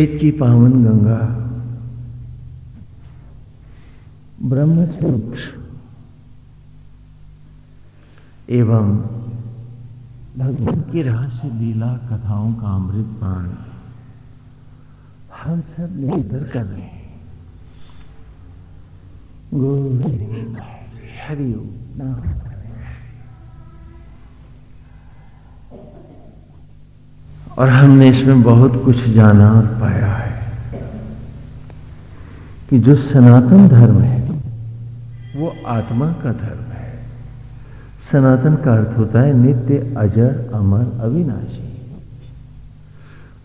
वेद की पावन गंगा। ब्रह्म एवं भगवान की रहस्य लीला कथाओं का अमृत पान हम सब निरंतर कर रहे हैं। गोविंद हरि नाम और हमने इसमें बहुत कुछ जाना और पाया है कि जो सनातन धर्म है, वो आत्मा का धर्म है। सनातन का अर्थ होता है नित्य, अजर, अमर, अविनाशी।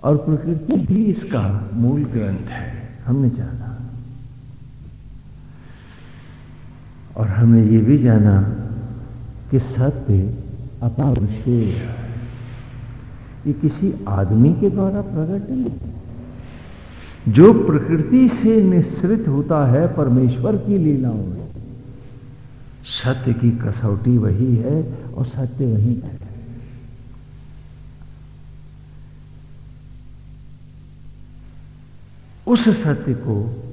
और प्रकृति भी इसका मूल ग्रंथ है, हमने जाना। और हमने ये भी जाना कि सत्य अपावशेय है। ये किसी आदमी के द्वारा प्रकट नहीं जो प्रकृति से निश्रित होता है, परमेश्वर की लीलाओं में, सत्य की कसौटी वही है और सत्य वही है। उस सत्य को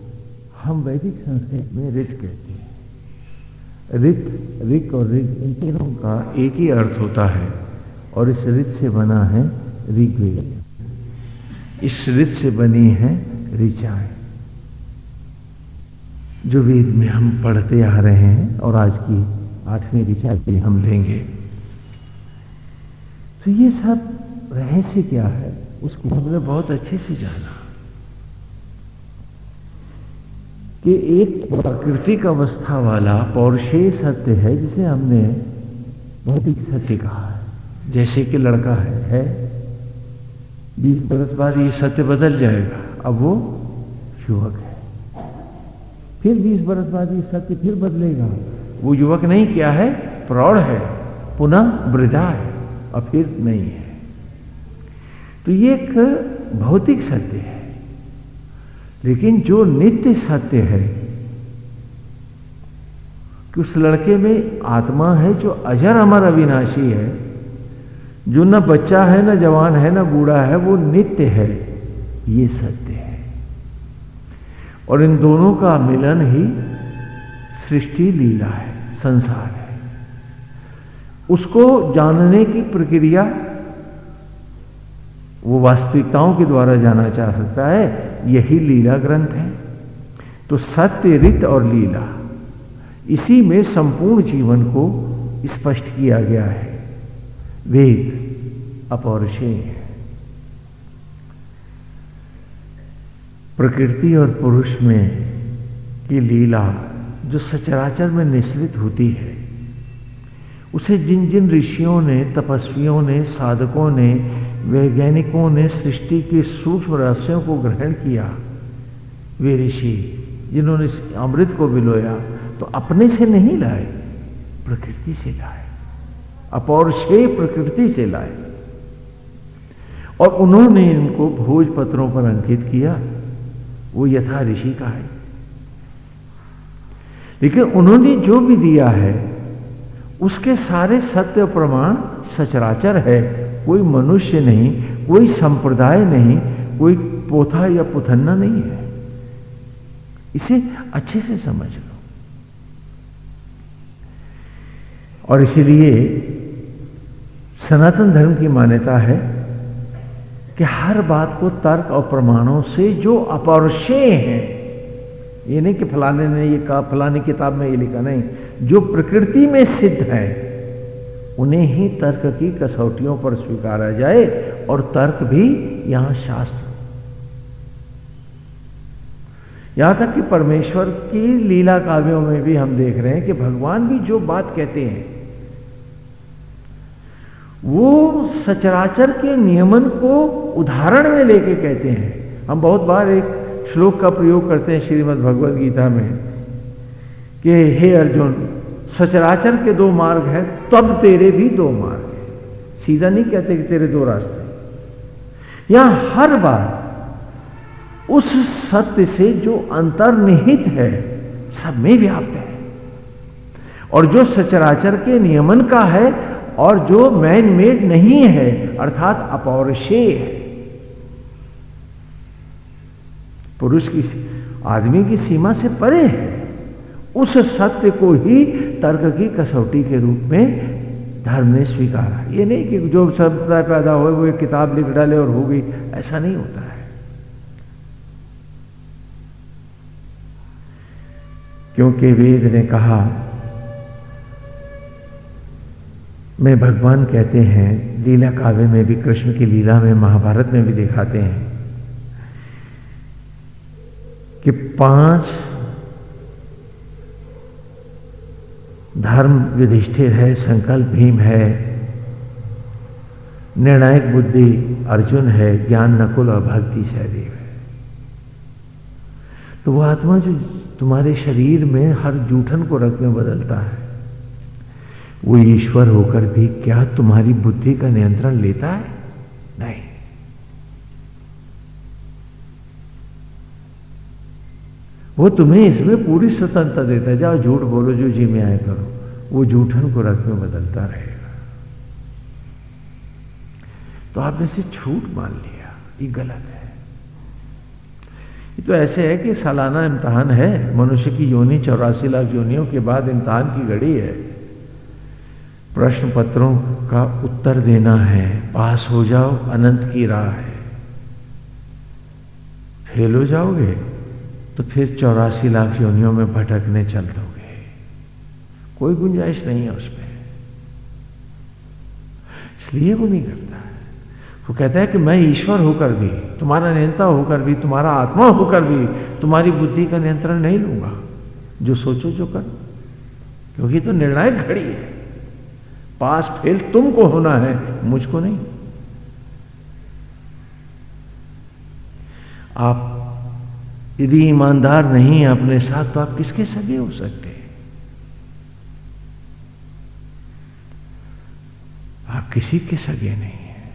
हम वैदिक संस्कृत में ऋत कहते हैं। ऋत, ऋक और ऋग इन तीनों का एक ही अर्थ होता है। और इस ऋत से बना है ऋग्वेद। इस ऋत से बनी है ऋचाएँ। जो वेद में हम पढ़ते आ रहे हैं और आज की आठवीं ऋचा भी हम लेंगे। तो ये सब रहस्य क्या है? उसको हमने बहुत अच्छे से जाना। कि एक प्राकृतिक अवस्था वाला पौरुषेय सत्य है जिसे हमने भौतिक सत्य कहा है। जैसे कि लड़का है है? बीस बरस बाद ये सत्य बदल जाएगा। अब वो युवक है। फिर बीस बरस बाद ये सत्य फिर बदलेगा। वो युवक नहीं, क्या है? प्रौढ़ है। पुनः वृद्धा है, और फिर नहीं है। तो ये एक भौतिक सत्य है। लेकिन जो नित्य सत्य है, कि उस लड़के में आत्मा है जो अजर अमर अविनाशी है जो ना बच्चा है, ना जवान है, ना बूढ़ा है, वो नित्य है। ये सत्य है। और इन दोनों का मिलन ही सृष्टि लीला है, संसार है। उसको जानने की प्रक्रिया वो वास्तविकताओं के द्वारा जाना जा सकता है। यही लीला ग्रंथ है। तो सत्य, रित और लीला, इसी में संपूर्ण जीवन को स्पष्ट किया गया है। वेद अपौरुषेय है। प्रकृति और पुरुष में की लीला जो सचराचर में निश्रित होती है, उसे जिन जिन ऋषियों ने, तपस्वियों ने, साधकों ने, वैज्ञानिकों ने सृष्टि के सूक्ष्म रहस्यों को ग्रहण किया, वे ऋषि जिन्होंने अमृत को बिलोया तो अपने से नहीं लाए, प्रकृति से लाए। अपौरुषेय प्रकृति से लाए। और उन्होंने इनको भोजपत्रों पर अंकित किया। वो यथा ऋषि का है। लेकिन उन्होंने जो भी दिया है, उसके सारे सत्य प्रमाण सचराचर है। कोई मनुष्य नहीं, कोई संप्रदाय नहीं, कोई पोथा या पुथन्ना नहीं है। इसे अच्छे से समझ लो। और इसीलिए सनातन धर्म की मान्यता है कि हर बात को तर्क और प्रमाणों से जो अपौरुषेय है, ये नहीं कि फलाने ने ये कहा, फलानी किताब में ये लिखा, नहीं। जो प्रकृति में सिद्ध है, उन्हें ही तर्क की कसौटियों पर स्वीकारा जाए और तर्क भी यहाँ शास्त्र। यहाँ तक कि परमेश्वर की लीला काव्यों में भी हम देख रहे हैं कि भगवान भी जो बात कहते हैं वो सचराचर के नियमन को उदाहरण में लेके कहते हैं। हम बहुत बार एक श्लोक का प्रयोग करते हैं श्रीमद् भगवद गीता में कि, हे अर्जुन, सचराचर के दो मार्ग हैं, तब तेरे भी दो मार्ग हैं। सीधा नहीं कहते कि तेरे दो रास्ते यहाँ हर बार उस सत्य से जो अंतर्निहित है, सब में व्याप्त है। और जो सचराचर के नियमन का है और जो मैन मेड नहीं है, अर्थात अपौरुषेय है। पुरुष की आदमी की सीमा से परे है। उस सत्य को ही तर्क की कसौटी के रूप में धर्म ने स्वीकारा। ये नहीं कि जो सभ्यता पैदा हो, वो एक किताब लिख डाले और हो गई। ऐसा नहीं होता है। क्योंकि वेद ने कहा में भगवान कहते हैं, लीला काव्य में भी, कृष्ण की लीला में, महाभारत में भी दिखाते हैं कि पाँच धर्म युधिष्ठिर है, संकल्प भीम है, निर्णायक बुद्धि अर्जुन है, ज्ञान नकुल और भक्ति सहदेव है। तो वो आत्मा जो तुम्हारे शरीर में हर जूठन को रख में बदलता है। वो ईश्वर होकर भी क्या तुम्हारी बुद्धि का नियंत्रण लेता है? नहीं। वो तुम्हें इसमें पूरी स्वतंत्रता देता है। जाओ, झूठ बोलो, जो जी में आए करो। वो झूठन को रख में बदलता रहेगा। तो आपने से छूट मान लिया। ये गलत है। ये तो ऐसे है कि सालाना इम्तहान है। मनुष्य की योनि, चौरासी लाख योनियों के बाद इम्तहान की घड़ी है। प्रश्न पत्रों का उत्तर देना है। पास हो जाओ, अनंत की राह है। फेल हो जाओगे तो फिर चौरासी लाख योनियों में भटकने चल दोगे। कोई गुंजाइश नहीं है उसमें। इसलिए वो नहीं करता है। वो कहता है कि मैं ईश्वर होकर भी, तुम्हारा नियंता होकर भी, तुम्हारा आत्मा होकर भी, तुम्हारी बुद्धि का नियंत्रण नहीं लूँगा। जो सोचो, जो कर। क्योंकि तो निर्णायक घड़ी है। पास फेल तुमको होना है, मुझको नहीं। आप यदि ईमानदार नहीं है, अपने साथ तो आप किसके सगे हो सकते हैं? आप किसी के सगे नहीं है।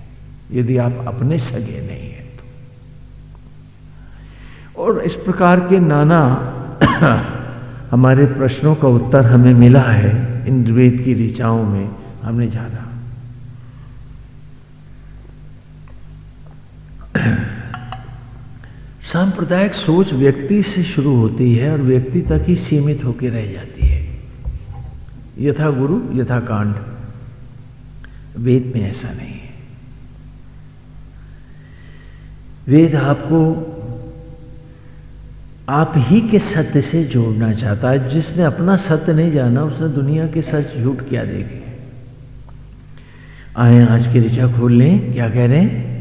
यदि आप अपने सगे नहीं है तो। और इस प्रकार के नाना हमारे प्रश्नों का उत्तर हमें मिला है इन वेद की ऋचाओं में। हमने जाना। सांप्रदायिक सोच व्यक्ति से शुरू होती है और व्यक्ति तक ही सीमित होकर रह जाती है। यथा गुरु, यथा कांड। वेद में ऐसा नहीं है। वेद आपको, आप ही के सत्य से जोड़ना चाहता है। जिसने अपना सत्य नहीं जाना, उसने दुनिया के सच झूठ क्या देखे? आए आज की ऋचा खोल लें, क्या कह रहे हैं?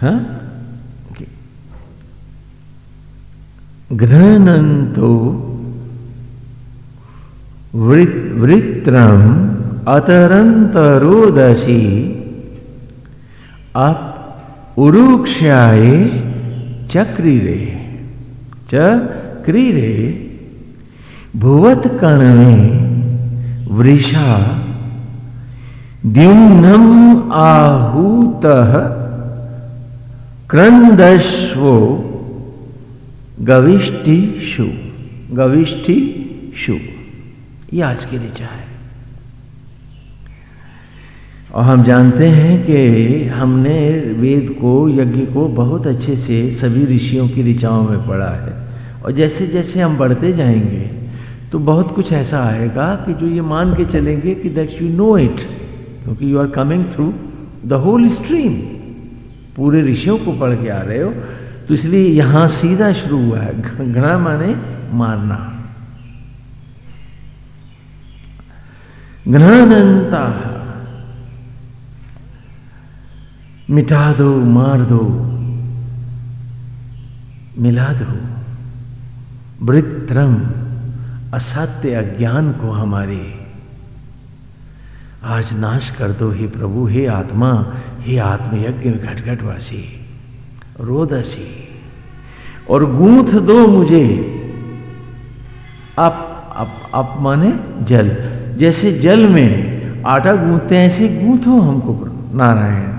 हाँ? घृणंतो वृत्रम अतरंतरोदसी आप उरुक्षाए चक्रीरे चक्रीरे भुवत कण में वृषा द्युम्नम आहूत क्रंदस्वो गविष्ठिशु गविष्ठिशु ये आज की ऋचा है और हम जानते हैं कि हमने वेद को, यज्ञ को बहुत अच्छे से सभी ऋषियों की ऋचाओं में पढ़ा है। और जैसे जैसे हम बढ़ते जाएँगे तो बहुत कुछ ऐसा आएगा कि जो ये मान के चलेंगे कि दैट यू नो इट क्योंकि you are coming through the whole stream पूरे ऋषियों को पढ़ के आ रहे हो तो इसलिए यहाँ सीधा शुरू हुआ है घना माने मारना। घनानंता मिटा दो, मार दो, मिला दो। वृत्रम असत्य अज्ञान को हमारे आज नाश कर दो हे प्रभु, हे आत्मा, हे आत्मयज्ञ घटघटवासी, रोदसी। और गूंथ दो मुझे। आप आप आप माने जल। जैसे जल में आटा गूंथते हैं, ऐसे गूंथो हमको नारायण।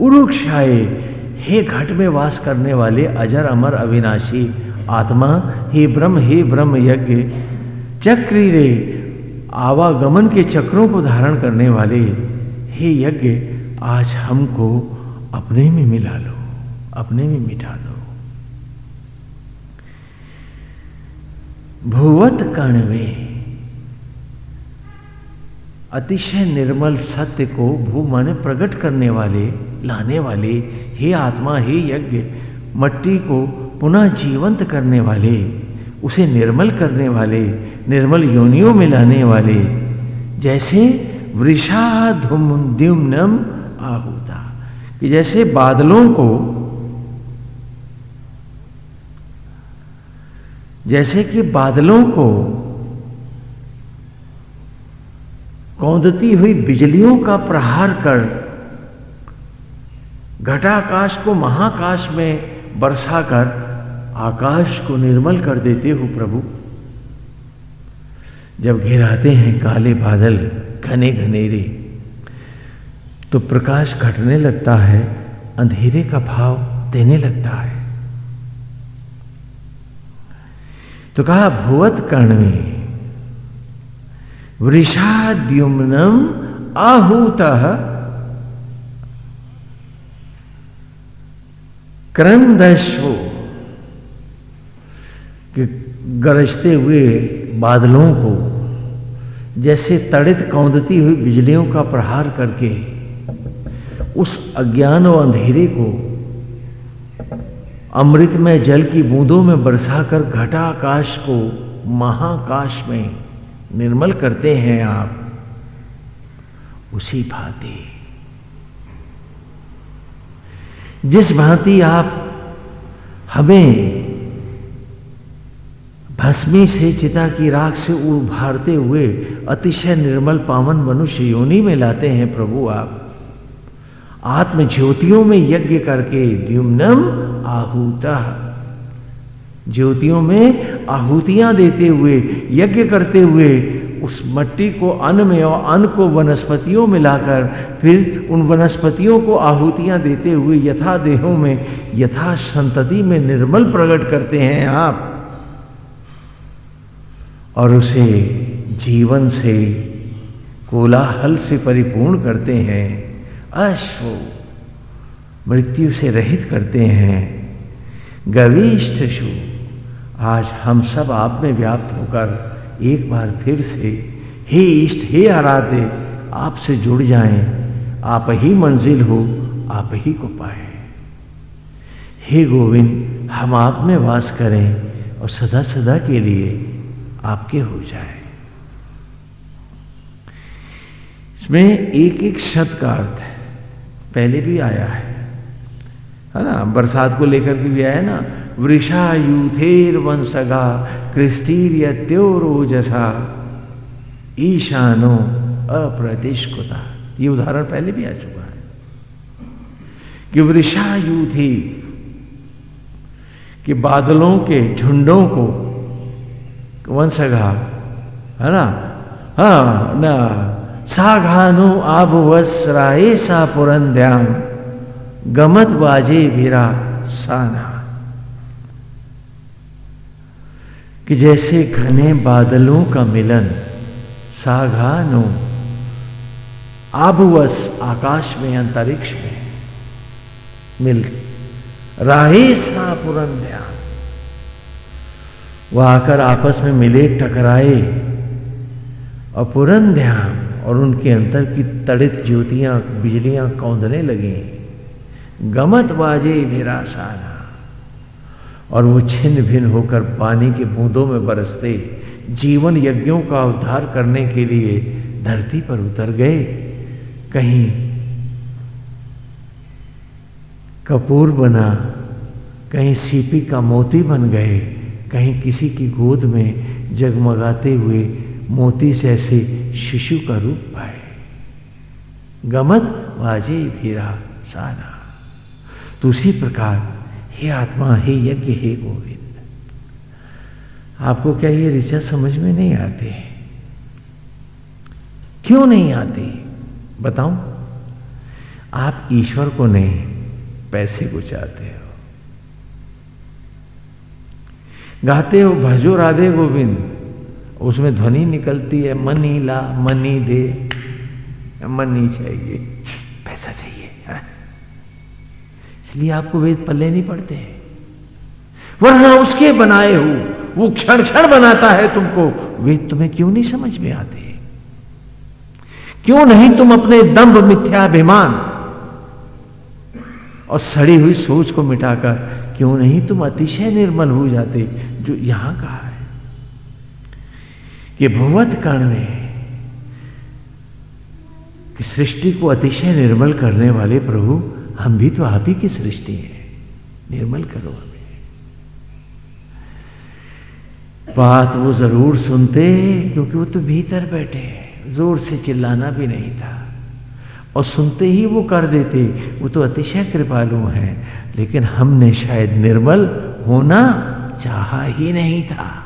उरुक्षाए, हे घट में वास करने वाले अजर अमर अविनाशी आत्मा, हे ब्रह्म हे ब्रह्म यज्ञ चक्री रे आवागमन के चक्रों को धारण करने वाले हे यज्ञ, आज हमको अपने में मिला लो, अपने में मिटा लो। भूवत कणवे अतिशय निर्मल सत्य को भू माने प्रकट करने वाले, लाने वाले हे आत्मा, हे यज्ञ, मट्टी को पुनः जीवंत करने वाले, उसे निर्मल करने वाले निर्मल योनियों में लाने वाले जैसे वृषाधुम्युम्नम आहूता। कि जैसे बादलों को, जैसे कि बादलों को कौंदती हुई बिजलियों का प्रहार कर घटाकाश को महाकाश में बरसा कर आकाश को निर्मल कर देते हो प्रभु। जब घिराते हैं काले बादल, घने घनेरे तो प्रकाश घटने लगता है, अंधेरे का भाव देने लगता है। तो कहा, भुवत कर्णवी, वृषाद्युम्नम आहूत क्रंदश्व गरजते हुए बादलों को, जैसे तड़ित कौंदती हुई बिजलियों का प्रहार करके, उस अज्ञान और अंधेरे को अमृत में जल की बूंदों में बरसाकर घटा आकाश को महाकाश में निर्मल करते हैं आप, उसी भांति। जिस भांति आप हमें भस्मी से चिता की राख से उभारते हुए अतिशय निर्मल पावन मनुष्य योनि में लाते हैं प्रभु आप। आत्म ज्योतियों में यज्ञ करके द्युम्नम आहूता। ज्योतियों में आहुतियाँ देते हुए, यज्ञ करते हुए उस मट्टी को अन्न में और अन्न को वनस्पतियों में लाकर फिर उन वनस्पतियों को आहुतियाँ देते हुए यथा देहों में यथा संतति में निर्मल प्रकट करते हैं आप। और उसे जीवन से कोलाहल से परिपूर्ण करते हैं, अश्व मृत्यु से रहित करते हैं। गविष्ठ शु, आज हम सब आप में व्याप्त होकर एक बार फिर से हे इष्ट, हे आराधे आपसे जुड़ जाएँ, आप ही मंजिल हो, आप ही को पाए हे गोविंद, हम आप में वास करें और सदा सदा के लिए आपके हो जाए। इसमें एक एक शब्द का अर्थ है। पहले भी आया है। है ना? बरसात को लेकर भी आया ना? वृषा यूथेर वंशगा क्रिस्टीरिय त्योरोजसा ईशानो अप्रतिष्कुता। ये उदाहरण पहले भी आ चुका है। कि वृषा यूथी कि बादलों के झुंडों को वंशघा है ना? हाँ ना, साघानु आबुवस्राए सा पुरंद्याम गमत बाजे वीरा साना। कि जैसे घने बादलों का मिलन, साघानु आबुवस आकाश में, अंतरिक्ष में मिल, राहे सा पुरंद्याम वह आकर आपस में मिले, टकराए। और ध्यान और उनके अंतर की तड़ित ज्योतियाँ, बिजलियाँ कौंधने लगी। गमत बाजे मेरा साना और वो छिन्न भिन्न होकर पानी के बूंदों में बरसते, जीवन यज्ञों का उद्धार करने के लिए धरती पर उतर गए। कहीं कपूर बना, कहीं सीपी का मोती बन गए। कहीं किसी की गोद में जगमगाते हुए मोती से ऐसे शिशु का रूप पाए। गमत वाजे भीरा साना। तो उसी प्रकार, हे आत्मा, हे यज्ञ, हे गोविंद। आपको क्या ये ऋचा समझ में नहीं आते क्यों नहीं आते? बताऊँ। आप ईश्वर को नहीं, पैसे को चाहते हो। गाते हो, भजो राधे गोविंद। उसमें ध्वनि निकलती है, मनी ला, मनी दे। मनी चाहिए, पैसा चाहिए हाँ? इसलिए आपको वेद पल्ले नहीं पड़ते हैं। वरना उसके बनाए हो, वो क्षण क्षण बनाता है तुमको। वेद तुम्हें क्यों नहीं समझ में आते? क्यों नहीं तुम अपने दंभ मिथ्याभिमान और सड़ी हुई सोच को मिटाकर क्यों नहीं तुम अतिशय निर्मल हो जाते जो यहाँ कहा है? कि भगवत कर्ण कि सृष्टि को अतिशय निर्मल करने वाले प्रभु, हम भी तो आप ही की सृष्टि है। निर्मल करो हमें। बात वो ज़रूर सुनते, क्योंकि वो तो भीतर बैठे ज़ोर से चिल्लाना भी नहीं था। और सुनते ही वो कर देते। वो तो अतिशय कृपालु हैं। लेकिन हमने शायद निर्मल होना चाहा ही नहीं था।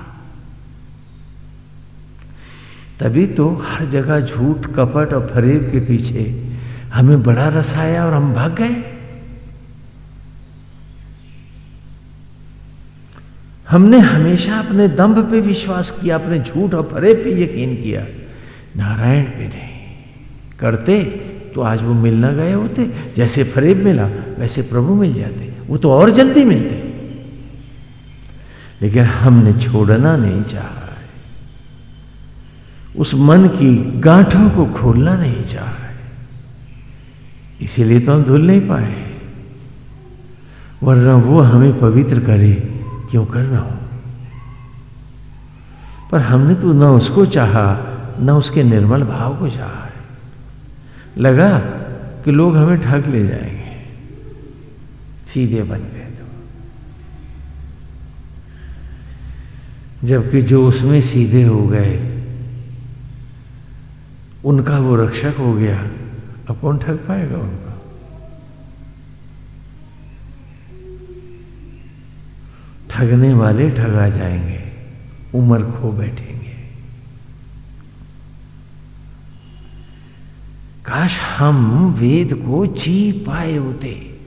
तभी तो हर जगह झूठ, कपट और फरेब के पीछे हमें बड़ा रस आया और हम भाग गए। हमने हमेशा अपने दंभ पे विश्वास किया, अपने झूठ और फरेब पे यकीन किया। नारायण पे नहीं। करते तो आज वो मिलना गए होते, जैसे फरेब मिला, वैसे प्रभु मिल जाते। वो तो और जल्दी मिलते। लेकिन हमने छोड़ना नहीं चाहा उस मन की गांठों को खोलना नहीं चाह रहे इसीलिए तो हम धुल नहीं पाए। वरना वो हमें पवित्र करे, क्यों करना हो? पर हमने तो ना उसको चाहा, न उसके निर्मल भाव को चाहा है। लगा कि लोग हमें ठग ले जाएँगे। सीधे बन गए तो। जबकि जो उसमें सीधे हो गए, उनका वो रक्षक हो गया, अब कौन ठग पाएगा उनका? ठगने वाले ठगा जाएँगे, उम्र खो बैठेंगे। काश हम वेद को जी पाए होते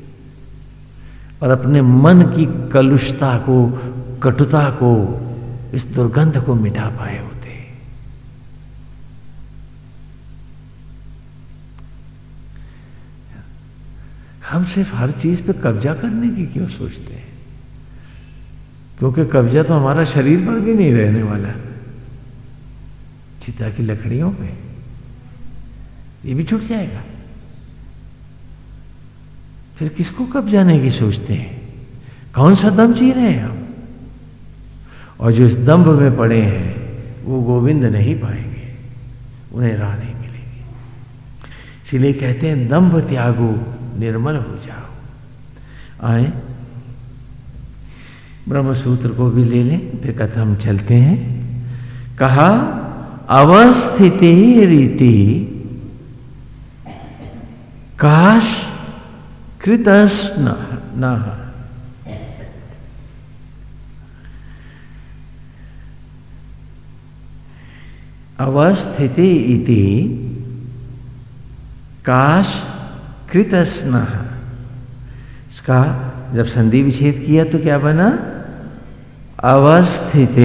और अपने मन की कलुषता को, कटुता को, इस दुर्गंध को मिटा पाए होते। हम सिर्फ़ हर चीज़ पे कब्जा करने की क्यों सोचते हैं? क्योंकि कब्जा तो हमारा शरीर पर भी नहीं रहने वाला। चिता की लकड़ियों पे। ये भी छूट जाएगा। फिर किसको कब जाने की सोचते हैं? कौन सा दम जी रहे हैं हम? और जो इस दम्भ में पड़े हैं, वो गोविंद नहीं पाएँगे। उन्हें राह नहीं मिलेगी। इसलिए कहते हैं, दम्भ त्यागो, निर्मल हो जाओ। आए। ब्रह्म सूत्र को भी ले लें, फिर कथा हम चलते हैं। कहा, अवस्थिति रीति काश कृतस न अवस्थिति इति काश कृतस्न इसका जब संधि विच्छेद किया तो क्या बना? अवस्थित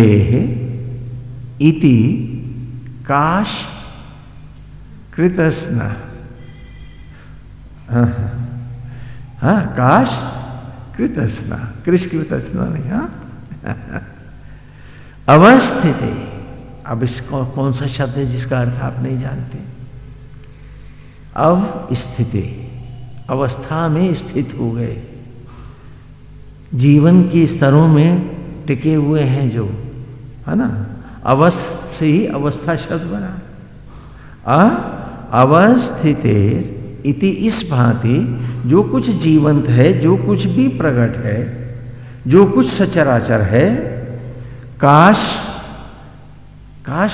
इति काश कृतस्न हाँ, काश? कृतस्न कृष कृतस्न नहीं हाँ? अवस्थित। अब इसको कौन सा शब्द है जिसका अर्थ आप नहीं जानते? अब स्थिति अवस्था में स्थित हो गए। जीवन के स्तरों में टिके हुए हैं जो है ना? अवस्थ से ही अवस्था शब्द बना। अवस्थित इति इस भांति, जो कुछ जीवंत है, जो कुछ भी प्रकट है, जो कुछ सचराचर है, काश काश,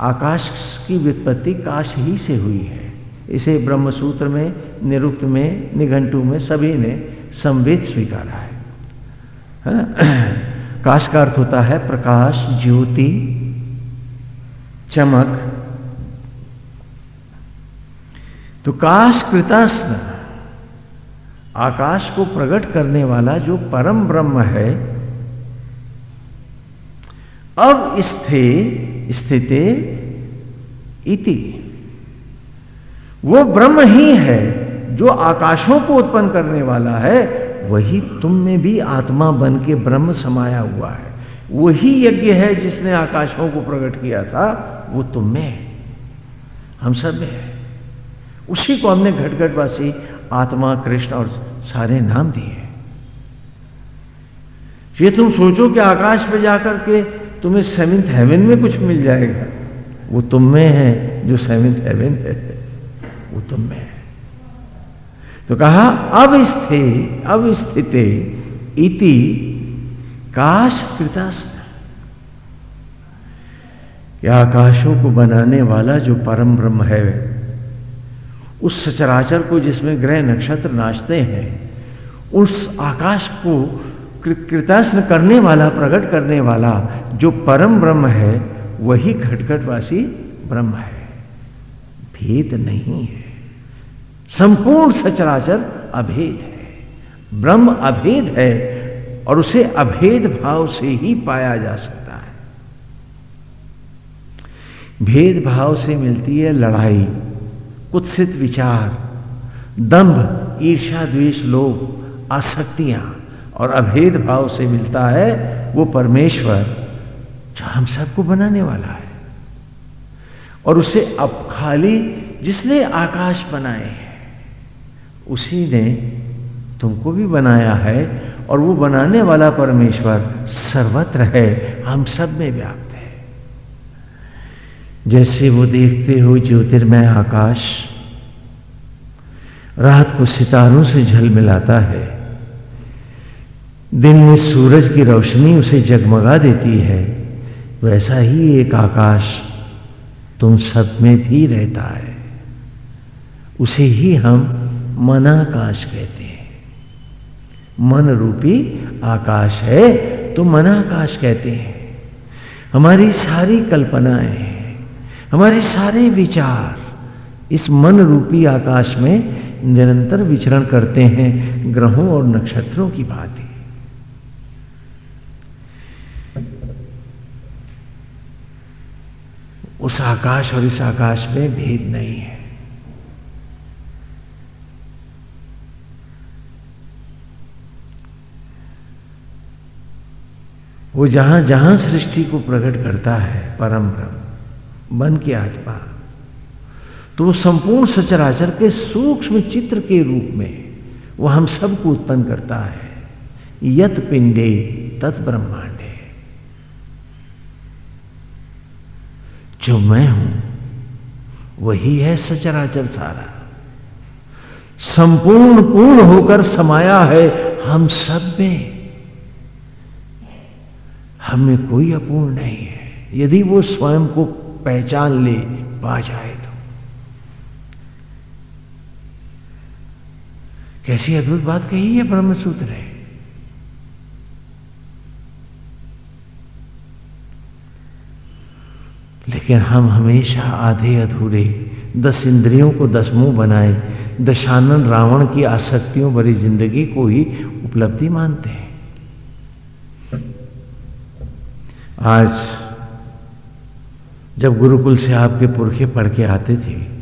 आकाश की व्युत्पत्ति काश ही से हुई है। इसे ब्रह्म सूत्र में, निरुक्त में, निघंटू में सभी ने संवेद स्वीकारा है? काश का अर्थ होता है प्रकाश, ज्योति, चमक तो काश कृतास्न आकाश को प्रकट करने वाला जो परम ब्रह्म है, अब स्थे, स्थिति इति। वो ब्रह्म ही है जो आकाशों को उत्पन्न करने वाला है, वही तुम में भी आत्मा बन के ब्रह्म समाया हुआ है। वही यज्ञ है जिसने आकाशों को प्रकट किया था, वो तुम में है। हम सब में है। उसी को हमने घटघटवासी आत्मा, कृष्ण और सारे नाम दिए ये तुम सोचो कि आकाश पे जाकर के तुम्हें सेवेंथ हेवन में कुछ मिल जाएगा। वो तुम में है जो सेवेंथ हेवन है। वो तुम में है। तो कहा, अब स्थे अब स्थिति, इति काश कृतास्थ या आकाशों को बनाने वाला जो परम ब्रह्म है उस सचराचर को जिसमें ग्रह नक्षत्र नाचते हैं, उस आकाश को कृतास्न करने वाला, प्रकट करने वाला जो परम ब्रह्म है, वही खटखटवासी ब्रह्म है। भेद नहीं है। संपूर्ण सचराचर अभेद है। ब्रह्म अभेद है और उसे अभेद भाव से ही पाया जा सकता है। भेद भाव से मिलती है लड़ाई। कुत्सित विचार दंभ ईर्षा द्वेष, लोभ, आसक्तियाँ और अभेद भाव से मिलता है वो परमेश्वर, जो हम सबको बनाने वाला है। और उसे अब खाली जिसने आकाश बनाए हैं, उसी ने तुमको भी बनाया है और वो बनाने वाला परमेश्वर सर्वत्र है। हम सब में व्याप्त जैसे वो देखते हो ज्योतिर्मय आकाश, रात को सितारों से झल मिलाता है। दिन में सूरज की रोशनी उसे जगमगा देती है। वैसा ही एक आकाश तुम सब में भी रहता है। उसे ही हम मनाकाश कहते हैं। मन रूपी आकाश है तो मनाकाश कहते हैं। हमारी सारी कल्पनाएँ हमारे सारे विचार इस मन रूपी आकाश में निरंतर विचरण करते हैं, ग्रहों और नक्षत्रों की भांति। उस आकाश और इस आकाश में भेद नहीं है। वो जहाँ जहाँ सृष्टि को प्रकट करता है, परम ब्रह्म। मन की आत्मा। तो वो संपूर्ण सचराचर के सूक्ष्म चित्र के रूप में वो हम सबको उत्पन्न करता है। यत पिंडे, तत् ब्रह्मांड। जो मैं हूँ, वही है सचराचर सारा। संपूर्ण पूर्ण होकर समाया है हम सब में। हमें कोई अपूर्ण नहीं है। यदि वो स्वयं को पहचान ले, पा जाए तो। कैसी अद्भुत बात कही है ब्रह्मसूत्र है लेकिन हम हमेशा आधे अधूरे, दस इंद्रियों को दस मुँह बनाए, दशानन रावण की आसक्तियों भरी ज़िंदगी को ही उपलब्धि मानते हैं। आज जब गुरुकुल से आपके पुरखे पढ़ के आते थे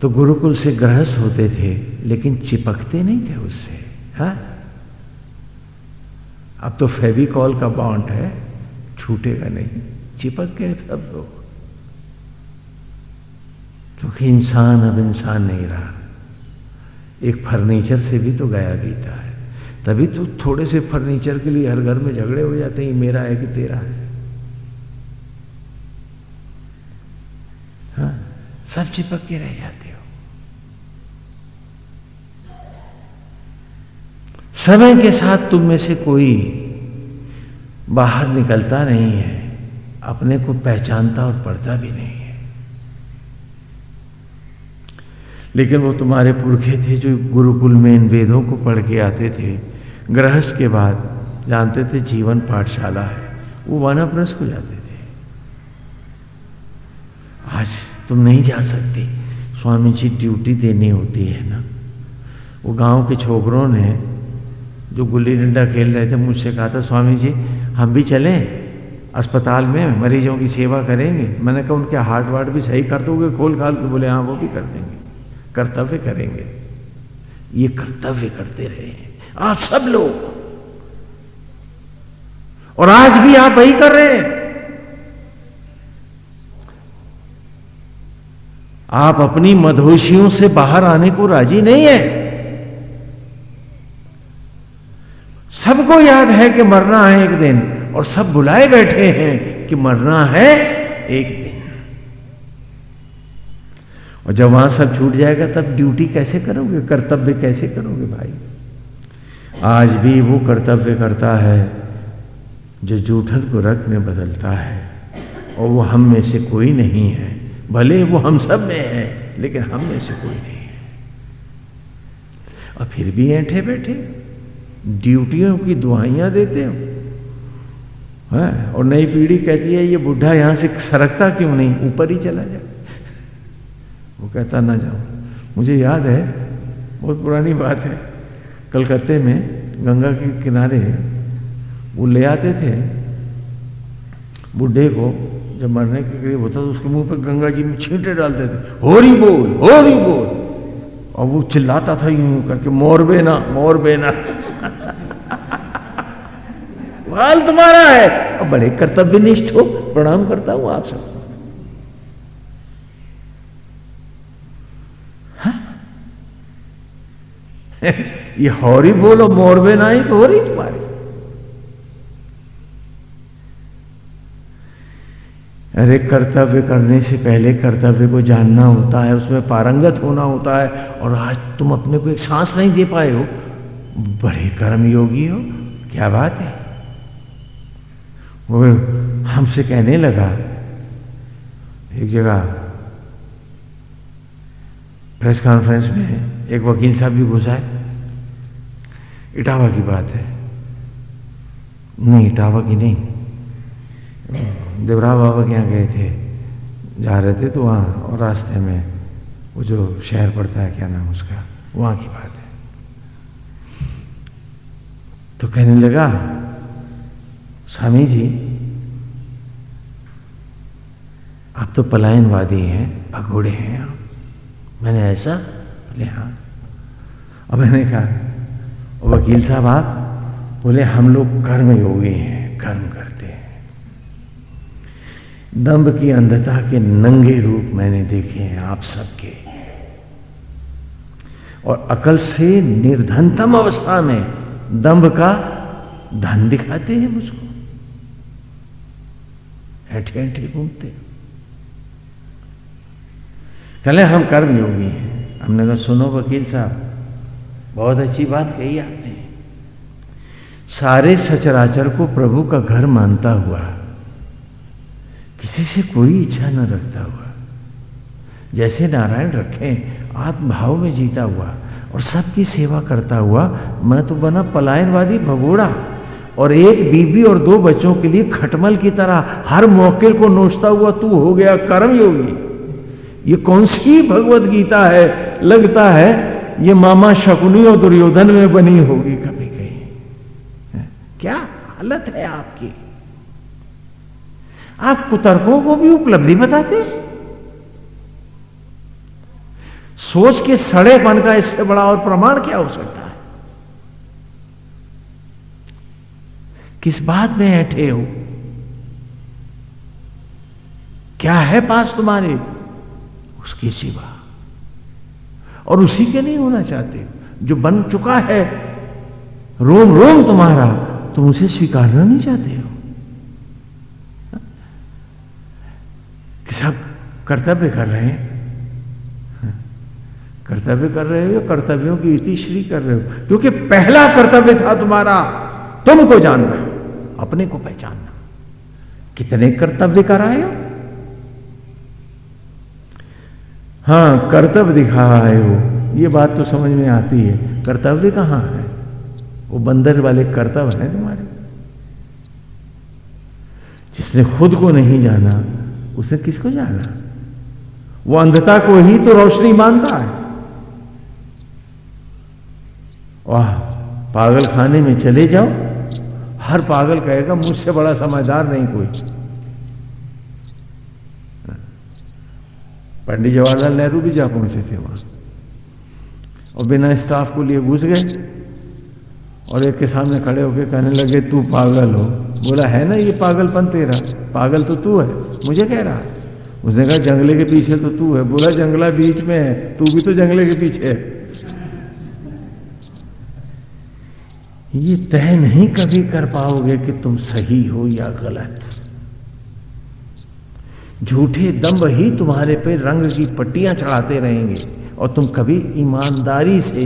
तो गुरुकुल से गृहस्थ होते थे, लेकिन चिपकते नहीं थे उससे, हा? अब तो फेविकॉल का बॉन्ड है, छूटेगा नहीं, चिपक गए सब लोग। क्योंकि इंसान अब इंसान नहीं रहा। एक फर्नीचर से भी तो गया बीता है। तभी तो थोड़े से फर्नीचर के लिए हर घर में झगड़े हो जाते हैं मेरा है कि तेरा है। हाँ सब चिपक के रह जाते हो। समय के साथ तुम में से कोई बाहर निकलता नहीं है, अपने को पहचानता और पढ़ता भी नहीं। लेकिन वो तुम्हारे पुरखे थे जो गुरुकुल में इन वेदों को पढ़ के आते थे। गृहस्थ के बाद जानते थे जीवन पाठशाला है। वो वानाप्रस्थ हो जाते थे। आज तुम नहीं जा सकते। स्वामी जी ड्यूटी देनी होती है ना। वो गाँव के छोकरों ने जो गुल्ली डंडा खेल रहे थे, मुझसे कहा था, स्वामी जी, हम भी चलें? अस्पताल में मरीजों की सेवा करेंगे? मैंने कहा, उनके हार्ट वार्ट भी सही कर दोगे? खोल खाल के बोले हाँ वो भी कर देंगे। कर्तव्य करेंगे। ये कर्तव्य करते रहे आप सब लोग। और आज भी आप वही कर रहे हैं। आप अपनी मधोशियों से बाहर आने को राज़ी नहीं है। सबको याद है कि मरना है एक दिन, और सब बुलाए बैठे हैं कि मरना है एक दिन। और जब वहाँ सब छूट जाएगा, तब ड्यूटी कैसे करोगे? कर्तव्य कैसे करोगे भाई? आज भी वो कर्तव्य करता है, जो जूठन को रक्त में बदलता है, और वो हम में से कोई नहीं है। भले वो हम सब में है, लेकिन हम में से कोई नहीं है। और फिर भी ऐठे बैठे ड्यूटियों की दुआइयाँ देते हो। है? और नई पीढ़ी कहती है, ये बुढ़ा यहाँ से सरकता क्यों नहीं? ऊपर ही चला जाए। वो कहता, ना जाओ मुझे याद है, बहुत पुरानी बात है। कलकत्ते में गंगा के किनारे वो ले आते थे, बुढ़े को जब मरने के करीब होता तो उसके मुँह पे गंगा जी में छींटे डालते थे। होरी बोल होरी बोल। और वो चिल्लाता था यूँ करके, मोर बेना मोर बेना हाल तुम्हारा है। और बड़े कर्तव्यनिष्ठ हो, प्रणाम करता हूँ आप सब ये हौरी बोलो, मोरबे ना ही तो हो रही तुम्हारी। अरे कर्तव्य करने से पहले कर्तव्य को जानना होता है, उसमें पारंगत होना होता है, और आज तुम अपने को एक सांस नहीं दे पाए हो। बड़े कर्म योगी हो, क्या बात है? वो हमसे कहने लगा, एक जगह प्रेस कॉन्फ्रेंस में एक वकील साहब भी घुसा है इटावा की बात है। नहीं, इटावा की नहीं। देवराव बाबा के यहाँ गए थे। जा रहे थे तो वहाँ, और रास्ते में वो जो शहर पड़ता है, क्या नाम उसका, वहाँ की बात है। तो कहने लगा, स्वामी जी, आप तो पलायनवादी हैं, भगोड़े हैं आप। मैंने ऐसा बोले हाँ। और मैंने कहा वकील साहब, आप बोले, हम लोग कर्म योगी हैं, कर्म करते हैं। दम्भ की अंधता के नंगे रूप मैंने देखे हैं आप सबके। और अकल से निर्धनतम अवस्था में दम्भ का धन दिखाते हैं मुझको। ऐठे ऐठे घूमते कहले हम कर्म योगी हैं। हमने कहा, सुनो वकील साहब, बहुत अच्छी बात कही आपने। सारे सचराचर को प्रभु का घर मानता हुआ, किसी से कोई इच्छा न रखता हुआ, जैसे नारायण रखे, आत्मभाव में जीता हुआ और सबकी सेवा करता हुआ, मैं तो बना पलायनवादी भगोड़ा और एक बीबी और दो बच्चों के लिए खटमल की तरह हर मौके को नोचता हुआ तू हो गया कर्म योगी ये कौन सी भगवत गीता है? लगता है ये मामा शकुनी और दुर्योधन में बनी होगी कभी कहीं। क्या हालत है आपकी? आप कुतर्कों को भी उपलब्धि बताते सोच के सड़ेपन का इससे बड़ा और प्रमाण क्या हो सकता है? किस बात में ऐठे हो? क्या है पास तुम्हारे? उसके सिवा। और उसी के नहीं होना चाहते। जो बन चुका है, रोम रोम तुम्हारा, तुम उसे स्वीकारना नहीं चाहते हो। कि सब कर्तव्य कर रहे हैं। कर्तव्य कर रहे हो कर्तव्यों की इतिश्री कर रहे हो? क्योंकि पहला कर्तव्य था तुम्हारा, तुमको जानना, अपने को पहचानना। कितने कर्तव्य कराए हो? हाँ कर्तव्य दिखा है वो। ये बात तो समझ में आती है। कर्तव्य कहाँ है? वो बंदर वाले कर्तव्य है तुम्हारे। जिसने खुद को नहीं जाना उसने किसको जाना? वो अंधता को ही तो रोशनी मानता है। वाह पागल खाने में चले जाओ। हर पागल कहेगा, मुझसे बड़ा समझदार नहीं कोई। पंडित जवाहरलाल नेहरू भी जा पहुँचे थे वहाँ। और बिना स्टाफ को लिए घुस गए और एक के सामने खड़े होकर कहने लगे, तू पागल हो। बोला, है ना ये पागलपन तेरा? पागल तो तू है, मुझे कह रहा उसने कहा, जंगले के पीछे तो तू है। बोला, जंगला बीच में है, तू भी तो जंगले के पीछे है। ये तय नहीं कभी कर पाओगे कि तुम सही हो या गलत। झूठे दम्ब ही तुम्हारे पे रंग की पट्टियाँ चढ़ाते रहेंगे, और तुम कभी ईमानदारी से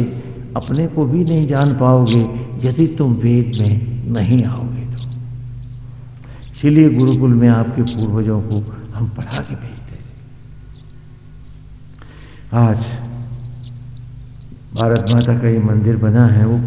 अपने को भी नहीं जान पाओगे यदि तुम वेद में नहीं आओगे तो। इसीलिए गुरुकुल में आपके पूर्वजों को हम पढ़ा के भेजते आज भारत माता का ये मंदिर बना है, वो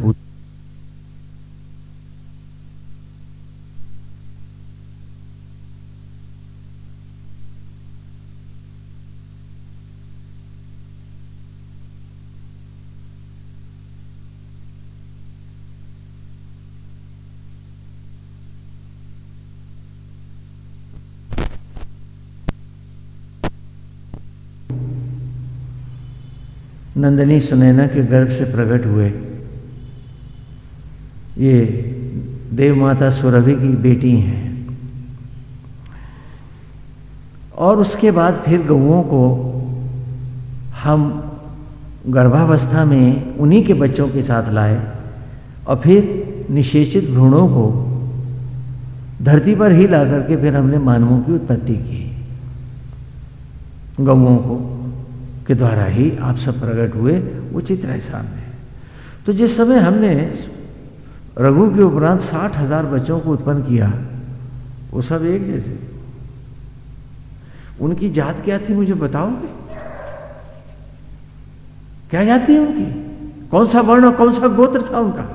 नंदनी सुनैना के गर्भ से प्रकट हुए। ये देव माता सुरभि की बेटी हैं। और उसके बाद फिर गऊओं को हम गर्भावस्था में उन्हीं के बच्चों के साथ लाए और फिर निशेषित भ्रूणों को धरती पर ही ला करके फिर हमने मानवों की उत्पत्ति की। गऊओं को के द्वारा ही आप सब प्रकट हुए वो चित्र है सामने। तो जिस समय हमने रघु के उपरांत साठ हज़ार बच्चों को उत्पन्न किया, वो सब एक जैसे उनकी जात क्या थी मुझे बताओगे? क्या जात है उनकी? कौन सा वर्ण और कौन सा गोत्र था उनका?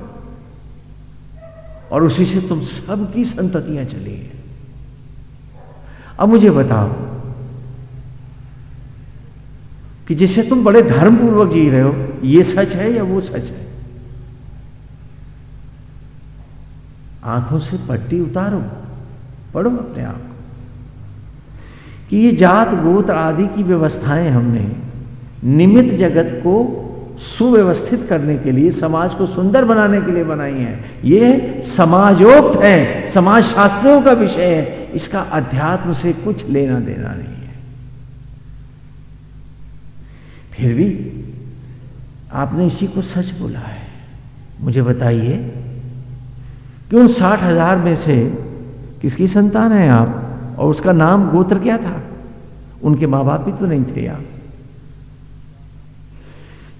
और उसी से तुम सबकी संततियाँ चली है अब मुझे बताओ कि जिससे तुम बड़े धर्म पूर्वक जी रहे हो, ये सच है या वो सच है? आँखों से पट्टी उतारो, पढ़ो अपने आप कि। ये जात गोत्र आदि की व्यवस्थाएँ हमने निमित जगत को सुव्यवस्थित करने के लिए, समाज को सुंदर बनाने के लिए बनाई हैं। ये समाजोक्त है समाज शास्त्रों का विषय है। इसका अध्यात्म से कुछ लेना देना नहीं। फिर भी आपने इसी को सच बोला है। मुझे बताइए क्यों साठ हज़ार में से किसकी संतान है आप और उसका नाम गोत्र क्या था? उनके माँ बाप भी तो नहीं थे आप।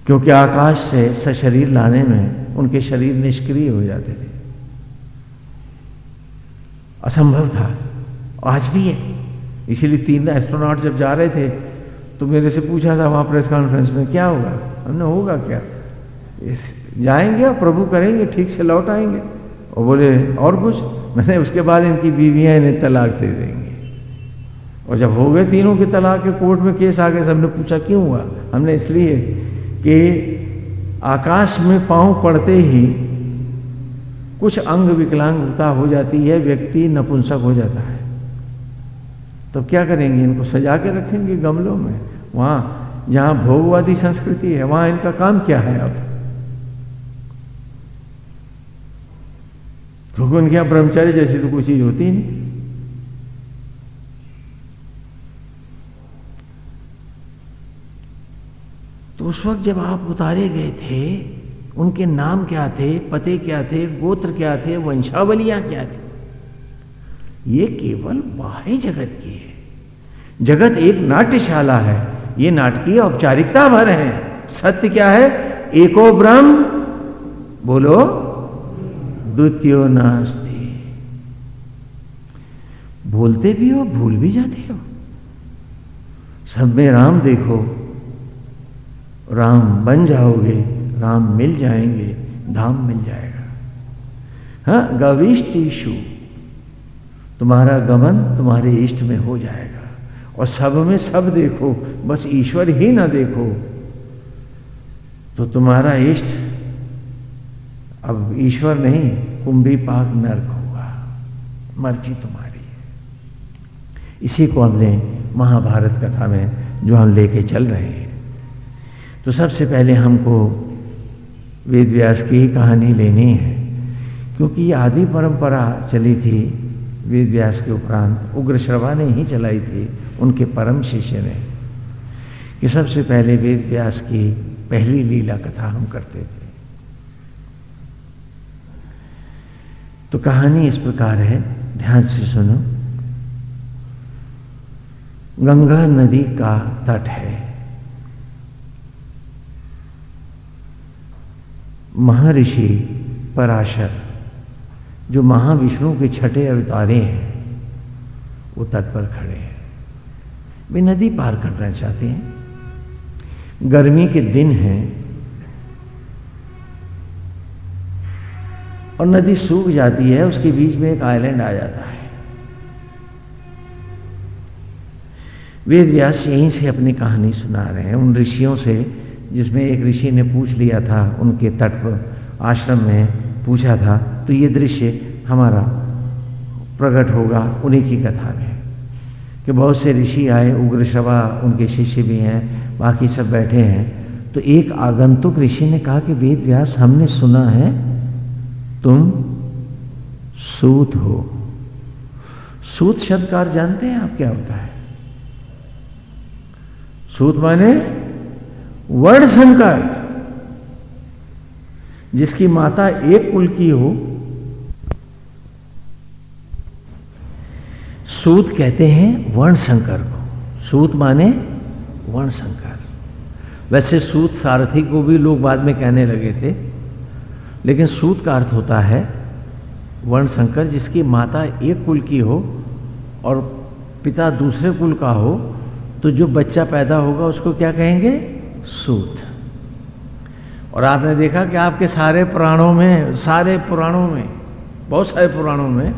क्योंकि आकाश से सशरीर लाने में उनके शरीर निष्क्रिय हो जाते थे। असंभव था। आज भी है। इसीलिए तीन एस्ट्रोनॉट जब जा रहे थे तो मेरे से पूछा था वहाँ प्रेस कॉन्फ्रेंस में, क्या होगा? हमने, होगा क्या? जाएँगे और प्रभु करेंगे, ठीक से लौट आएँगे। और बोले, और कुछ? मैंने, उसके बाद इनकी बीवियाँ इन्हें तलाक दे देंगे। और जब हो गए तीनों के तलाक के कोर्ट में केस आ गए सबने पूछा, क्यों हुआ? हमने, इसलिए कि आकाश में पाँव पड़ते ही कुछ अंग विकलांगता हो जाती है, व्यक्ति नपुंसक हो जाता है। तो क्या करेंगे? इनको सजा के रखेंगे गमलों में। वहाँ, जहाँ भोगवादी संस्कृति है, वहाँ इनका काम क्या है अब? क्योंकि उनके यहाँ ब्रह्मचारी जैसी तो कोई चीज़ होती नहीं? तो उस वक्त जब आप उतारे गए थे, उनके नाम क्या थे, पते क्या थे, गोत्र क्या थे, वंशावलियाँ क्या थी? ये केवल बाह्य जगत की है। जगत एक नाट्यशाला है। ये नाटकीय औपचारिकता भर है। सत्य क्या है? एको ब्रह्म। बोलो, द्वितीय नास्ती। बोलते भी हो, भूल भी जाते हो। सब में राम देखो। राम बन जाओगे, राम मिल जाएँगे, धाम मिल जाएगा। हाँ तुम्हारा गमन तुम्हारे इष्ट में हो जाएगा। और सब में सब देखो, बस ईश्वर ही ना देखो। तो तुम्हारा इष्ट अब ईश्वर नहीं, कुंभी पाक नर्क होगा। मर्ज़ी तुम्हारी है। इसी को हमने महाभारत कथा में जो हम लेके चल रहे हैं। तो सबसे पहले हमको वेद व्यास की ही कहानी लेनी है, क्योंकि ये आदि परंपरा चली थी वेद व्यास के उपरांत उग्र श्रवा ने ही चलाई थी उनके परम शिष्य ने। कि सबसे पहले वेद व्यास की पहली लीला कथा हम करते थे। तो कहानी इस प्रकार है, ध्यान से सुनो। गंगा नदी का तट है। महर्षि पराशर जो महाविष्णु के छठे अवतारे हैं, वो तट पर खड़े हैं। वे नदी पार करना चाहते हैं। गर्मी के दिन हैं और नदी सूख जाती है, उसके बीच में एक आइलैंड आ जाता है। वेद व्यास यहीं से अपनी कहानी सुना रहे हैं। उन ऋषियों से, जिसमें एक ऋषि ने पूछ लिया था, उनके तट पर आश्रम में पूछा था तो ये दृश्य हमारा प्रकट होगा उन्हीं की कथा में। कि बहुत से ऋषि आए उग्र शवा उनके शिष्य भी हैं, बाकी सब बैठे हैं। तो एक आगंतुक ऋषि ने कहा कि, वेद व्यास, हमने सुना है, तुम सूत हो। सूत शब्द का जानते हैं आप क्या होता है? सूत माने वर्ण संकर, जिसकी माता एक कुल की हो सूत कहते हैं वर्ण शंकर को। सूत माने वर्ण शंकर वैसे सूत सारथी को भी लोग बाद में कहने लगे थे, लेकिन सूत का अर्थ होता है वर्ण संकर जिसकी माता एक कुल की हो और पिता दूसरे कुल का हो तो जो बच्चा पैदा होगा उसको क्या कहेंगे? सूत। और आपने देखा कि आपके सारे पुराणों में, सारे पुराणों में, बहुत सारे पुराणों में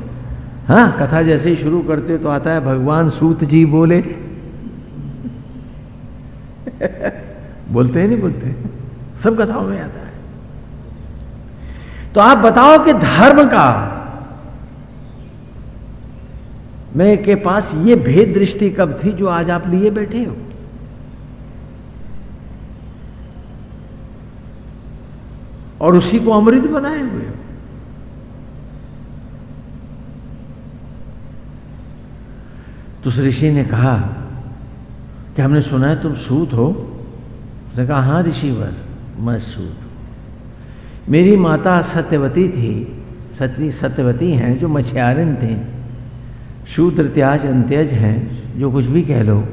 हाँ कथा जैसे ही शुरू करते तो आता है, भगवान सूत जी बोले। बोलते हैं, नहीं बोलते? सब कथाओं में आता है। तो आप बताओ कि धर्म का, मैं के पास ये भेद दृष्टि कब थी जो आज आप लिए बैठे हो? और उसी को अमृत बनाए हुए हो। तो उस ऋषि ने कहा कि हमने सुना है तुम सूत हो? उसने कहा हाँ ऋषिवर, मैं सूत मेरी माता सत्यवती थी सती सत्यवती हैं, जो मछियारन थे। शूद्र त्याज, अंत्यज हैं, जो कुछ भी कह लो,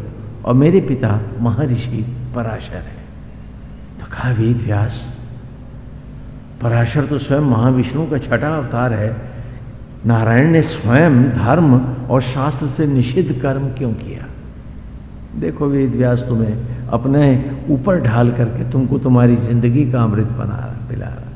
और मेरे पिता महर्षि पराशर है। तो कहा वेद व्यास, पराशर तो स्वयं महाविष्णु का छठा अवतार है। नारायण ने स्वयं धर्म और शास्त्र से निषिद्ध कर्म क्यों किया? देखो वेद व्यास तुम्हें अपने ऊपर ढाल करके तुमको तुम्हारी ज़िंदगी का अमृत बना रहा पिला रहा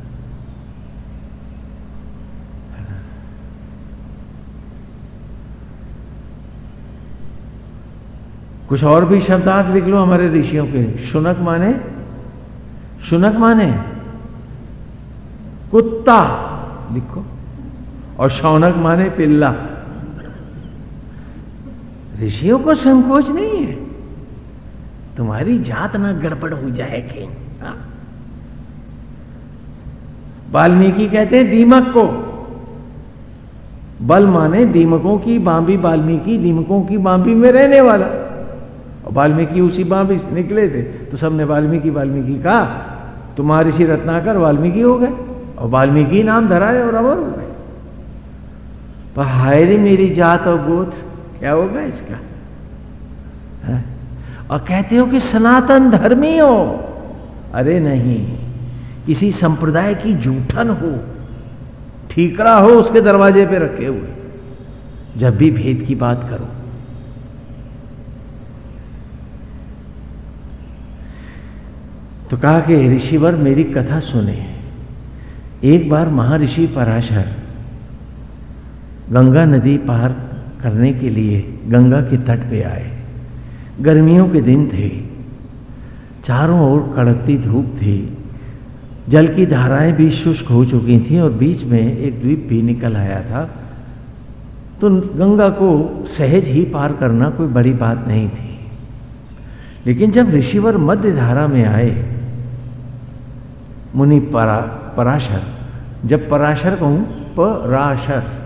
कुछ और भी शब्दार्थ लिख लो हमारे ऋषियों के। शुनक माने? शुनक माने? कुत्ता। लिखो। और शौनक माने पिल्ला। ऋषियों को संकोच नहीं है? तुम्हारी जात ना गड़बड़ हो जाए कहीं हाँ। वाल्मीकि कहते हैं, दीमक को। बल माने दीमकों की बांबी, वाल्मीकि दीमकों की बांबी में रहने वाला। और वाल्मीकि उसी बांबी से निकले थे तो सबने वाल्मीकि वाल्मीकि कहा, तुम्हारे ऋषि रत्नाकर वाल्मीकि हो गए, और वाल्मीकि नाम धरा है और अमर हो गए। पर हायरी मेरी जात और गोत्र क्या होगा इसका? है? और कहते हो कि सनातन धर्मी हो? अरे नहीं, किसी संप्रदाय की जूठन हो, ठीकरा हो उसके दरवाजे पे रखे हुए, जब भी भेद की बात करो। तो कहा कि ऋषिवर मेरी कथा सुने। एक बार महर्षि पराशर गंगा नदी पार करने के लिए गंगा के तट पे आए। गर्मियों के दिन थे। चारों ओर कड़कती धूप थी। जल की धाराएँ भी शुष्क हो चुकी थी और बीच में एक द्वीप भी निकल आया था। तो गंगा को सहज ही पार करना कोई बड़ी बात नहीं थी। लेकिन जब ऋषिवर मध्य धारा में आए, मुनि परा पराशर जब पराशर कहूँ, पराशर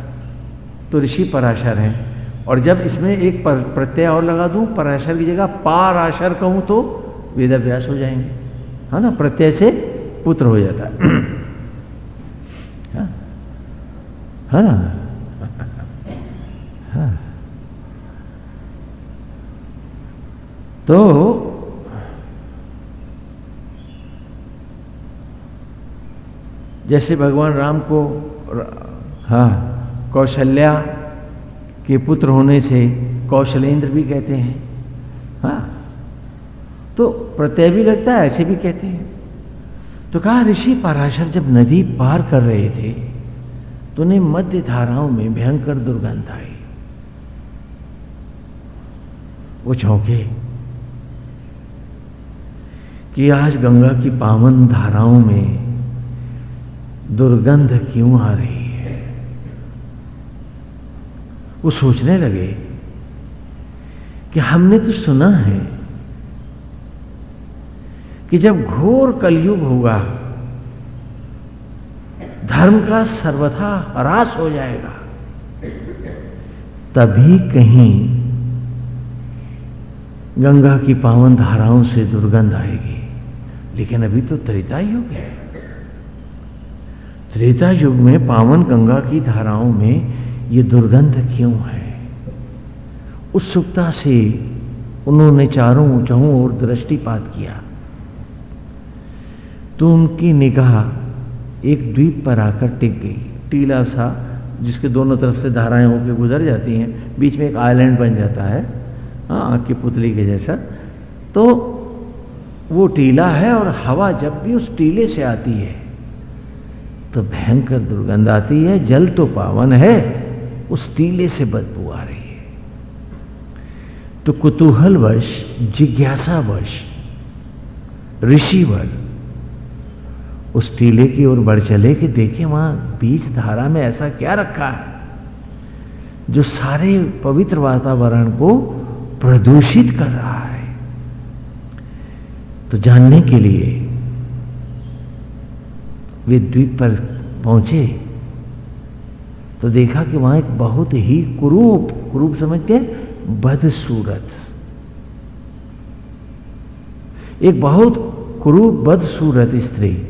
तो ऋषि पराशर हैं। और जब इसमें एक प्रत्यय और लगा दूँ, पराशर की जगह पाराशर कहूँ तो वेदाभ्यास हो जाएँगे। है ना? प्रत्यय से पुत्र हो जाता है? है ना? हाँ। तो जैसे भगवान राम को हाँ। कौशल्या के पुत्र होने से कौशलेंद्र भी कहते हैं। हाँ। तो प्रत्यय भी लगता है, ऐसे भी कहते हैं। तो कहा, ऋषि पराशर जब नदी पार कर रहे थे तो उन्हें मध्य धाराओं में भयंकर दुर्गंध आई। वो चौंके कि आज गंगा की पावन धाराओं में दुर्गंध क्यों आ रही है वो सोचने लगे कि हमने तो सुना है कि जब घोर कलयुग होगा, धर्म का सर्वथा ह्रास हो जाएगा, तभी कहीं गंगा की पावन धाराओं से दुर्गंध आएगी। लेकिन अभी तो त्रेता युग है। त्रेता युग में पावन गंगा की धाराओं में ये दुर्गंध क्यों है? उत्सुकता से उन्होंने चारों ऊंचाओं और दृष्टिपात किया। तो उनकी निगाह एक द्वीप पर आकर टिक गई। टीला सा, जिसके दोनों तरफ़ से धाराएँ होकर गुजर जाती हैं, बीच में एक आइलैंड बन जाता है हाँ आँख की पुतली के जैसा। तो वो टीला है और हवा जब भी उस टीले से आती है तो भयंकर दुर्गंध आती है, जल तो पावन है। उस टीले से बदबू आ रही है। तो कुतूहल कुतूहलवश, जिज्ञासावश ऋषिवर उस टीले की ओर बढ़ चले कि देखे वहाँ बीच धारा में ऐसा क्या रखा है, जो सारे पवित्र वातावरण को प्रदूषित कर रहा है। तो जानने के लिए वे द्वीप पर पहुँचे। तो देखा कि वहाँ एक बहुत ही कुरूप कुरूप समझते बदसूरत। एक बहुत कुरूप, बदसूरत स्त्री।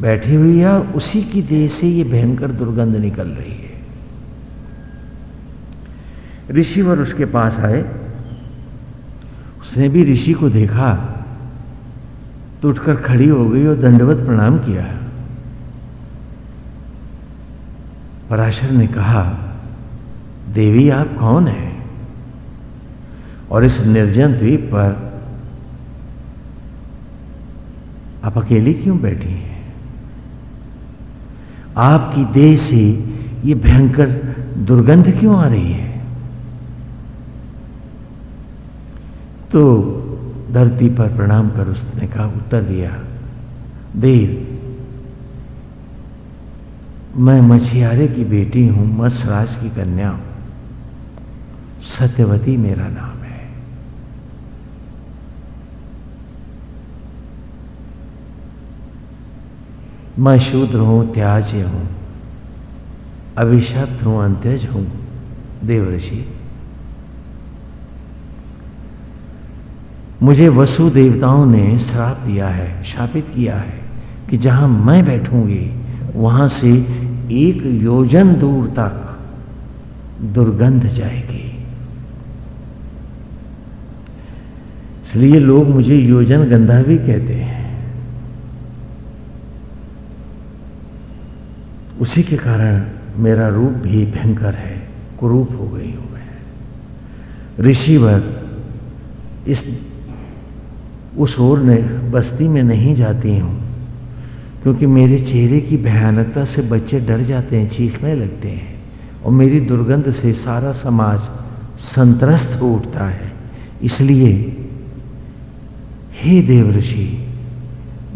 बैठी हुई है उसी की देह से ये भयंकर दुर्गंध निकल रही है। ऋषिवर उसके पास आए। उसने भी ऋषि को देखा। तो उठकर खड़ी हो गई और दंडवत प्रणाम किया। पराशर ने कहा, देवी आप कौन है? और इस निर्जन द्वीप पर आप अकेली क्यों बैठी हैं? आपकी देह से ये भयंकर दुर्गंध क्यों आ रही है? तो धरती पर प्रणाम कर उसने कहा, उत्तर दिया, देव मैं मछियारे की बेटी हूँ मत्सराज की कन्या हूँ। सत्यवती मेरा नाम है। मैं शूद्र हूँ, त्याज्य हूँ, अभिशप्त हूँ, अंत्यज हूँ देवऋषि मुझे वसु देवताओं ने श्राप दिया है, शापित किया है कि जहाँ मैं बैठूँगी वहाँ से एक योजन दूर तक दुर्गंध जाएगी। इसलिए लोग मुझे योजन गंधा भी कहते हैं। उसी के कारण मेरा रूप भी भयंकर है, कुरूप हो गई हूँ मैं। ऋषिवर, इस, उस ओर बस्ती में नहीं जाती हूँ। क्योंकि मेरे चेहरे की भयानकता से बच्चे डर जाते हैं, चीखने लगते हैं और मेरी दुर्गंध से सारा समाज संतरस्त हो उठता है। इसलिए, हे देव ऋषि,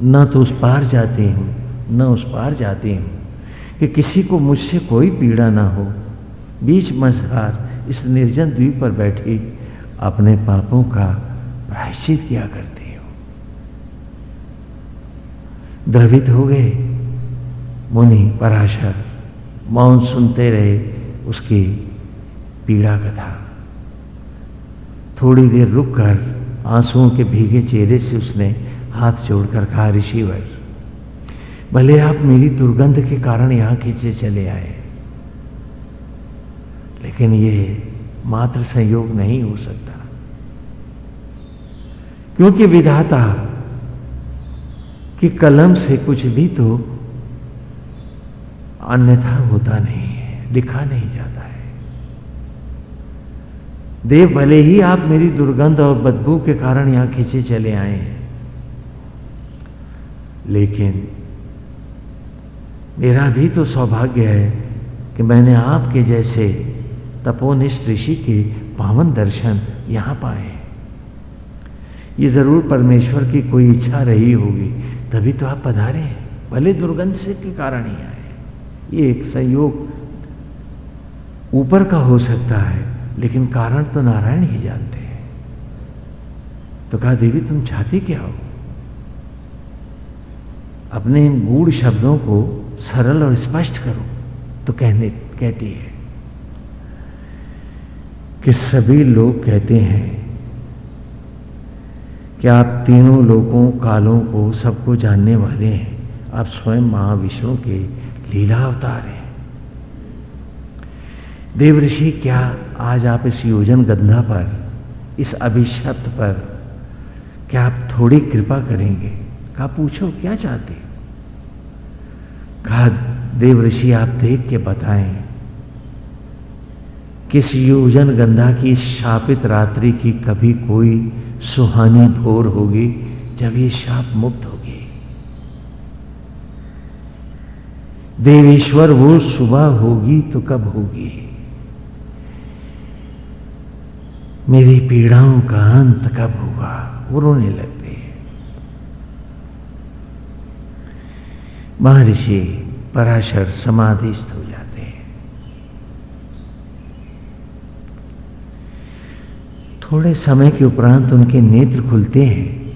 न तो उस पार जाती हूँ, न उस पार जाते हूँ कि किसी को मुझसे कोई पीड़ा ना हो। बीच मझधार इस निर्जन द्वीप पर बैठी अपने पापों का प्रायश्चित किया करती हो द्रवित हो गए। मुनि पराशर मौन सुनते रहे उसकी पीड़ा कथा। थोड़ी देर रुककर आंसुओं के भीगे चेहरे से उसने हाथ जोड़कर कहा, ऋषिवर, भले आप मेरी दुर्गंध के कारण यहाँ खींचे चले आए, लेकिन ये मात्र संयोग नहीं हो सकता। क्योंकि विधाता की कलम से कुछ भी तो अन्यथा होता नहीं है लिखा नहीं जाता है। देव भले ही आप मेरी दुर्गंध और बदबू के कारण यहाँ खींचे चले आए हैं, लेकिन मेरा भी तो सौभाग्य है कि मैंने आपके जैसे तपोनिष्ठ ऋषि के पावन दर्शन यहाँ पाए ये ज़रूर परमेश्वर की कोई इच्छा रही होगी तभी तो आप पधारे हैं। भले दुर्गंध से के कारण ही आए ये एक संयोग ऊपर का हो सकता है, लेकिन कारण तो नारायण ही जानते हैं। तो कहा, देवी, तुम चाहती क्या हो? अपने इन गूढ़ शब्दों को सरल और स्पष्ट करो तो कहने, कहती है कि सभी लोग कहते हैं कि आप तीनों लोगों, कालों को सबको जानने वाले हैं? आप स्वयं महाविष्णु के लीला अवतार हैं। देव ऋषि क्या आज आप इस योजन गंधा पर, इस अभिशप्त पर, क्या आप थोड़ी कृपा करेंगे? कहा पूछो, क्या चाहते? कहा देव ऋषि आप देख के बताएँ, किस योजन गंधा की शापित रात्रि की कभी कोई सुहानी भोर होगी जब ये शाप मुक्त होगी। देवेश्वर, वो सुबह होगी तो कब होगी? मेरी पीड़ाओं का अंत कब होगा वो रोने लगते हैं। महर्षि पराशर समाधिस्थ हो जाते हैं थोड़े समय के उपरांत उनके नेत्र खुलते हैं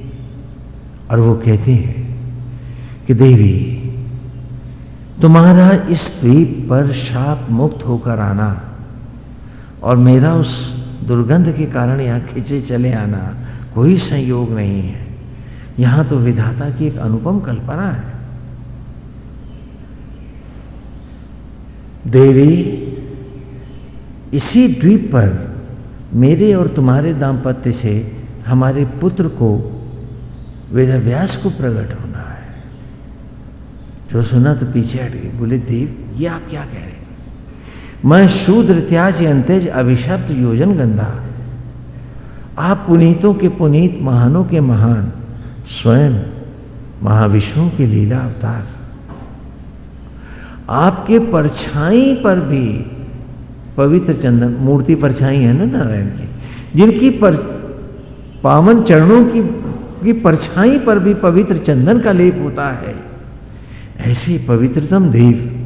और वो कहते हैं कि, देवी, तुम्हारा इस द्वीप पर शाप मुक्त होकर आना और मेरा उस दुर्गंध के कारण यहाँ खिंचे चले आना कोई संयोग नहीं है। यहाँ तो विधाता की एक अनुपम कल्पना है। देवी, इसी द्वीप पर मेरे और तुम्हारे दाम्पत्य से हमारे पुत्र को वेदव्यास को प्रकट होना है। जो सुना तो पीछे हट गई, बोले, देव, ये आप क्या कह रहे मैं शूद्र त्याज अंतेज अभिशप्त योजन गंधा। आप पुनीतों के पुनीत, महानों के महान, स्वयं महाविष्णु के लीला अवतार। आपके परछाई पर भी पवित्र चंदन मूर्ति परछाई है ना नारायण की जिनकी पर पावन चरणों की, की परछाई पर भी पवित्र चंदन का लेप होता है। ऐसे पवित्रतम देव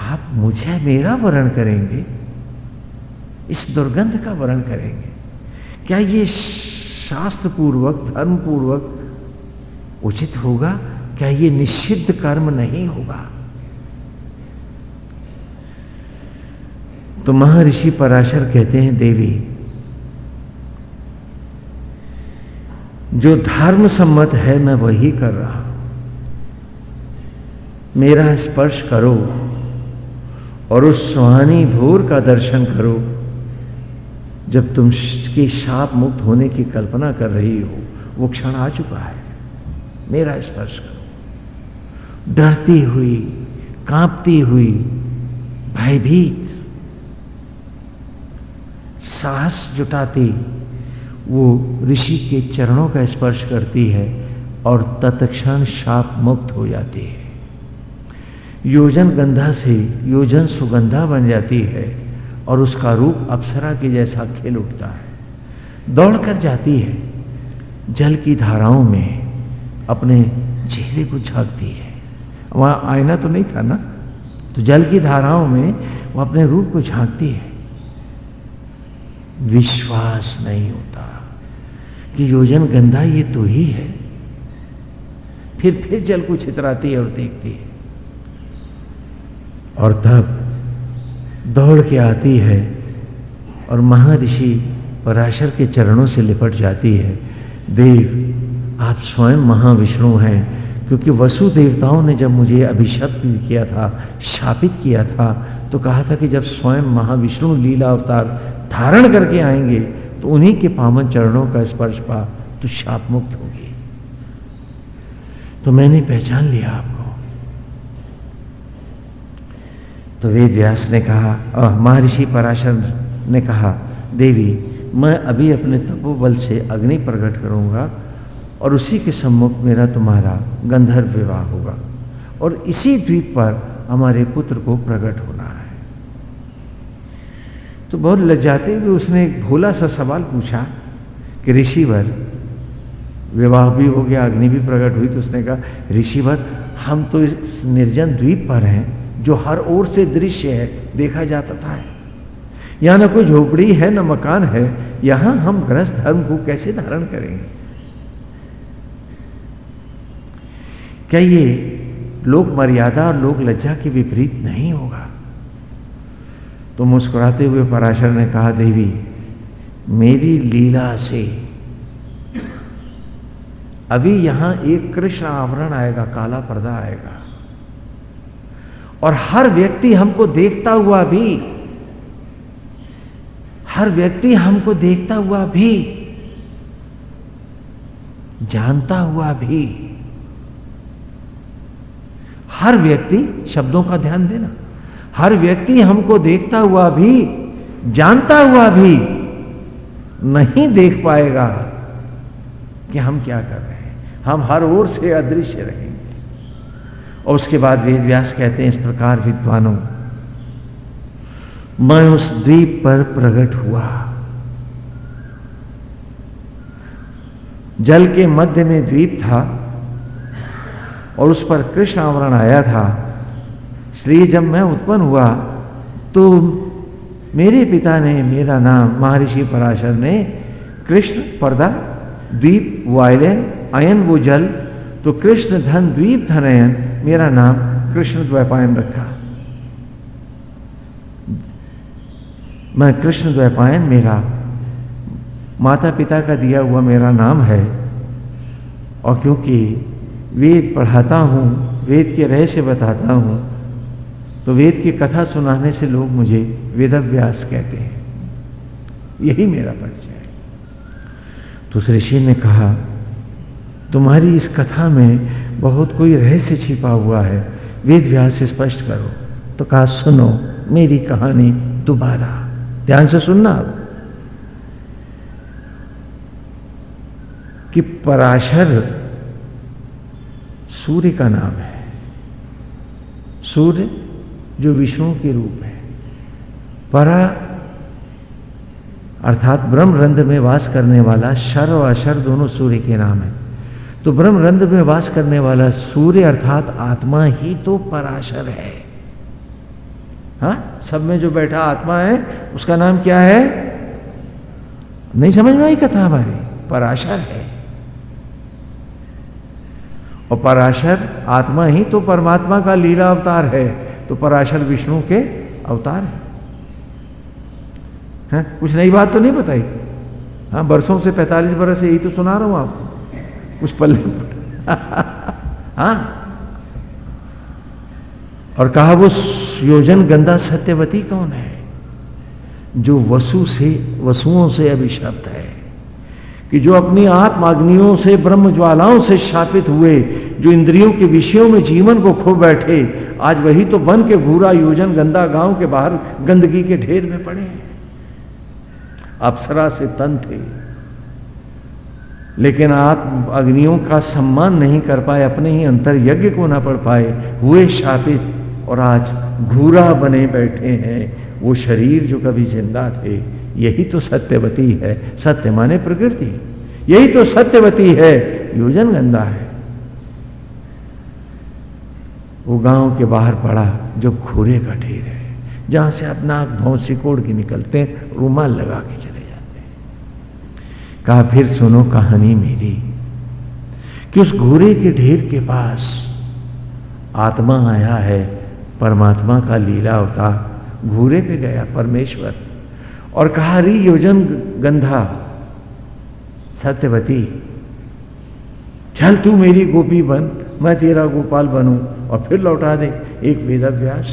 आप मुझे मेरा वर्ण करेंगे इस दुर्गंध का वर्ण करेंगे। क्या ये शास्त्र पूर्वक धर्म पूर्वक उचित होगा? क्या ये निषिद्ध कर्म नहीं होगा? तो महर्षि पराशर कहते हैं, देवी, जो धर्म सम्मत है, मैं वही कर रहा मेरा स्पर्श करो और उस सुहानी भोर का दर्शन करो, जब तुम की शाप मुक्त होने की कल्पना कर रही हो। वो क्षण आ चुका है। मेरा स्पर्श करो। डरती हुई, कांपती हुई, भयभीत साहस जुटाती, वो ऋषि के चरणों का स्पर्श करती है और तत्क्षण शाप मुक्त हो जाती है। योजन गंधा से योजन सुगंधा बन जाती है और उसका रूप अप्सरा के जैसा खेल उठता है। दौड़ कर जाती है, जल की धाराओं में अपने चेहरे को झाँकती है। वहाँ आईना तो नहीं था ना? तो जल की धाराओं में वो अपने रूप को झांकती है। विश्वास नहीं होता। कि योजन गंधा ये तो ही है। फिर फिर जल को छितराती है और देखती है। और तब दौड़ के आती है और महर्षि पराशर के चरणों से लिपट जाती है। देव, आप स्वयं महाविष्णु हैं, क्योंकि वसु देवताओं ने जब मुझे अभिशप्त किया था, शापित किया था तो कहा था कि जब स्वयं महाविष्णु लीला अवतार धारण करके आएँगे तो उन्हीं के पावन चरणों का स्पर्श पा तो शाप मुक्त होगी। तो मैंने पहचान लिया आपको। तो वेद व्यास ने कहा और महर्षि पराशर ने कहा, देवी, मैं अभी अपने तपोबल से अग्नि प्रकट करूँगा और उसी के सम्मुख मेरा तुम्हारा गंधर्व विवाह होगा और इसी द्वीप पर हमारे पुत्र को प्रकट होना है। तो बहुत लज्जाते हुए उसने एक भोला सा सवाल पूछा कि ऋषिवर, विवाह भी हो गया, अग्नि भी प्रकट हुई तो उसने कहा, ऋषिवर, हम तो इस निर्जन द्वीप पर हैं, जो हर ओर से दृश्य है, देखा जाता था। यहाँ ना कोई झोपड़ी है, ना मकान है, यहाँ हम ग्रस्त धर्म को कैसे धारण करेंगे? क्या ये लोक मर्यादा और लोक लज्जा के विपरीत नहीं होगा? तो मुस्कुराते हुए पराशर ने कहा, देवी, मेरी लीला से अभी यहाँ एक कृष्ण आवरण आएगा, काला पर्दा आएगा। और हर व्यक्ति हमको देखता हुआ भी, हर व्यक्ति हमको देखता हुआ भी, जानता हुआ भी, हर व्यक्ति शब्दों का ध्यान देना। हर व्यक्ति हमको देखता हुआ भी, जानता हुआ भी नहीं देख पाएगा कि हम क्या कर रहे हैं। हम हर ओर से अदृश्य रहेंगे। और उसके बाद वेद व्यास कहते हैं, इस प्रकार विद्वानों, मैं उस द्वीप पर प्रकट हुआ। जल के मध्य में द्वीप था और उस पर कृष्ण आवरण आया था। श्री जब मैं उत्पन्न हुआ तो मेरे पिता ने मेरा नाम महर्षि पराशर ने कृष्ण पर्दा, द्वीप, वायलन, अयन वो जल तो कृष्ण धन, द्वीप धनयन मेरा नाम कृष्ण द्वैपायन रखा। मैं कृष्ण द्वैपायन, मेरा माता पिता का दिया हुआ मेरा नाम है। और क्योंकि वेद पढ़ाता हूँ, वेद के रहस्य बताता हूँ तो वेद की कथा सुनाने से लोग मुझे वेदव्यास कहते हैं। यही मेरा परिचय है। तो ऋषि ने कहा, तुम्हारी इस कथा में बहुत कोई रहस्य छिपा हुआ है। वेद व्यास से स्पष्ट करो। तो कहा, सुनो, मेरी कहानी दोबारा। ध्यान से सुनना अब। कि पराशर सूर्य का नाम है। सूर्य जो विष्णु के रूप है। परा, अर्थात ब्रह्म रंध्र में वास करने वाला शर और अशर दोनों सूर्य के नाम है। तो ब्रह्म रंध्र में वास करने वाला सूर्य अर्थात आत्मा ही तो पराशर है। हा? सब में जो बैठा आत्मा है, उसका नाम क्या है? नहीं समझ में आई कथा हमारी? पराशर है। और पराशर आत्मा ही तो परमात्मा का लीला अवतार है। तो पराशर विष्णु के अवतार है। हैं? कुछ नई बात तो नहीं बताई? हाँ बरसों से 45 बरस यही तो सुना रहा हूँ आपको। कुछ पल्ले हाँ। और कहा, वो योजन गंदा सत्यवती कौन है? जो वसु से, वसुओं से अभिशप्त है। कि जो अपनी आत्माग्नियों से ब्रह्म ज्वालाओं से शापित हुए, जो इंद्रियों के विषयों में जीवन को खो बैठे, आज वही तो बन के भूरा योजन गंदा गाँव के बाहर गंदगी के ढेर में पड़े हैं। अप्सरा से तन थे। लेकिन आत्म अग्नियों का सम्मान नहीं कर पाए, अपने ही अंतर यज्ञ को ना पढ़ पाए, हुए शापित, और आज घूरा बने बैठे हैं। वो शरीर जो कभी ज़िंदा थे यही तो सत्यवती है। सत्य माने प्रकृति। यही तो सत्यवती है। योजन गंदा है। वो गाँव के बाहर पड़ा जो घोरे का ढेर है। जहाँ से आप नाक भौं सिकोड़ के निकलते हैं, रूमाल लगा के चले जाते हैं। कहा, फिर सुनो कहानी मेरी कि उस घोरे के ढेर के पास आत्मा आया है, परमात्मा का लीला होता। घूरे पे गया परमेश्वर। और कहा, री योजन गंधा, सत्यवती, चल तू मेरी गोपी बन, मैं तेरा गोपाल बनूं और फिर लौटा दे एक वेदाभ्यास।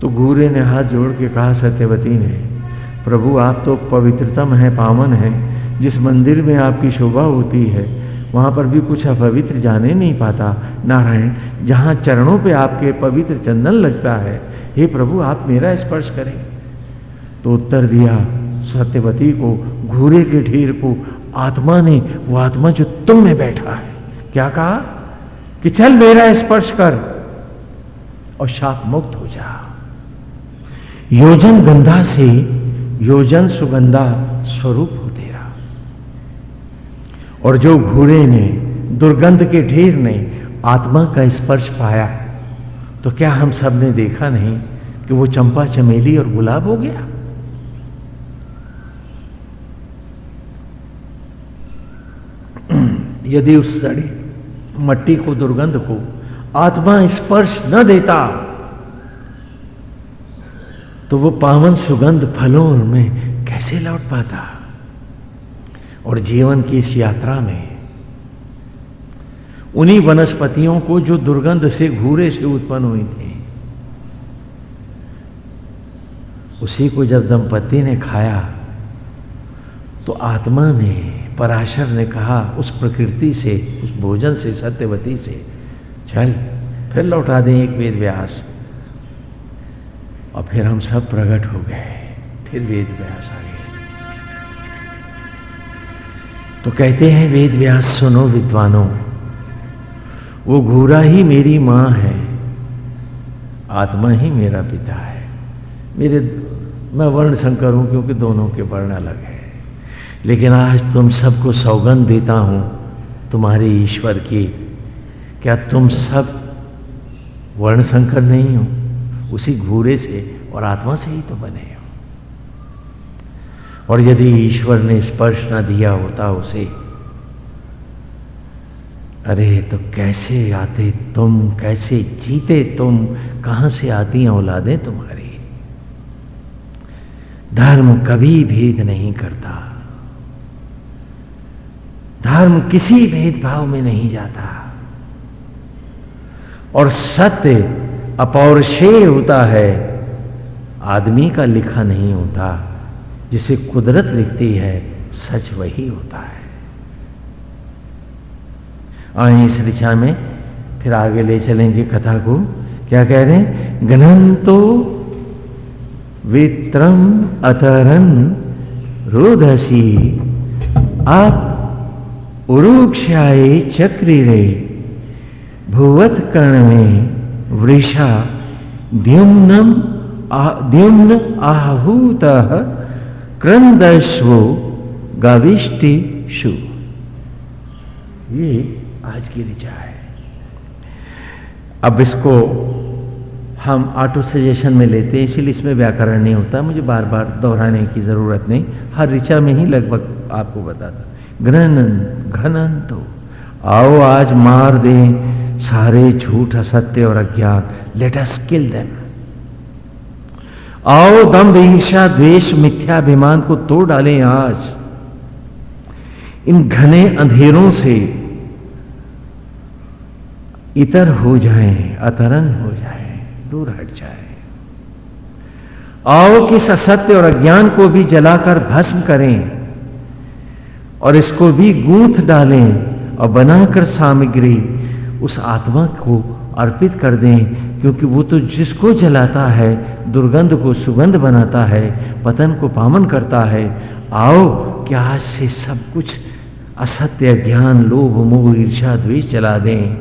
तो घूरे ने हाथ जोड़ के कहा, सत्यवती ने, प्रभु आप तो पवित्रतम है, पावन है, जिस मंदिर में आपकी शोभा होती है वहाँ पर भी कुछ अपवित्र जाने नहीं पाता। नारायण, जहाँ चरणों पे आपके पवित्र चंदन लगता है, हे प्रभु, आप मेरा स्पर्श करें। तो उत्तर दिया, सत्यवती को घूरे के ढेर को, आत्मा ने, वो आत्मा जो तुम में बैठा है। क्या कहा? कि चल मेरा स्पर्श कर, और शाप मुक्त हो जा। योजन गंधा से, योजन सुगंधा स्वरूप और जो घूरे ने, दुर्गंध के ढेर ने आत्मा का स्पर्श पाया तो क्या हम सबने देखा नहीं कि वो चंपा, चमेली और गुलाब हो गया? यदि उस सड़ी मट्टी को, दुर्गंध को आत्मा स्पर्श न देता तो वो पावन सुगंध फलों में कैसे लौट पाता? और जीवन की इस यात्रा में। उन्हीं वनस्पतियों को जो दुर्गंध से घूरे से उत्पन्न हुई थी। उसी को जब दंपति ने खाया तो आत्मा ने, पराशर ने कहा, उस प्रकृति से, उस भोजन से, सत्यवती से, चल, फिर लौटा दें एक वेद व्यास। और फिर हम सब प्रकट हो गए, फिर वेद व्यास आ तो कहते हैं वेद व्यास, सुनो विद्वानों, वो घूरा ही मेरी माँ है, आत्मा ही मेरा पिता है। मेरे, मैं वर्ण शंकर हूँ क्योंकि दोनों के वर्ण अलग है। लेकिन आज तुम सबको सौगंध देता हूँ, तुम्हारे ईश्वर की। क्या तुम सब वर्ण संकर नहीं हो? उसी घूरे से और आत्मा से ही तो बने और यदि ईश्वर ने स्पर्श ना दिया होता उसे, अरे तो कैसे आते तुम, कैसे जीते तुम, कहाँ से आती हैं औलादें तुम्हारी? धर्म कभी भेद नहीं करता। धर्म किसी भेदभाव में नहीं जाता। और सत्य अपौरशेय होता है, आदमी का लिखा नहीं होता। जिसे कुदरत लिखती है, सच वही होता है। आए इस ऋचा में, फिर आगे ले चलेंगे कथा को। क्या कह रहे हैं? गणंतो वित्रम अतरन रोधसी आप उरुक्षाए चक्रिरे, भुवत कर्ण में वृषा, द्युम्नम द्युम्न आहूत क्रंदस्वो गविष्टिशु ये आज की ऋचा है। अब इसको हम ऑटो सजेशन में लेते हैं, इसीलिए इसमें व्याकरण नहीं होता। मुझे बार बार दोहराने की ज़रूरत नहीं। हर ऋचा में ही लगभग आपको बताता घनन घनन तो आओ आज मार दें सारे झूठ, असत्य और अज्ञान लेट अस किल देम आओ दम ईर्षा द्वेष, मिथ्याभिमान को तोड़ डालें आज। इन घने अंधेरों से इतर हो जाएँ, अतरंग हो जाए, दूर हट जाए। आओ किस असत्य और अज्ञान को भी जलाकर भस्म करें और इसको भी गूंथ डालें और बनाकर सामग्री उस आत्मा को अर्पित कर दें, क्योंकि वो तो जिसको जलाता है दुर्गंध को सुगंध बनाता है, पतन को पामन करता है। आओ, क्या से सब कुछ असत्य ज्ञान, लोभ, मोह ईर्षा द्वेष चला दें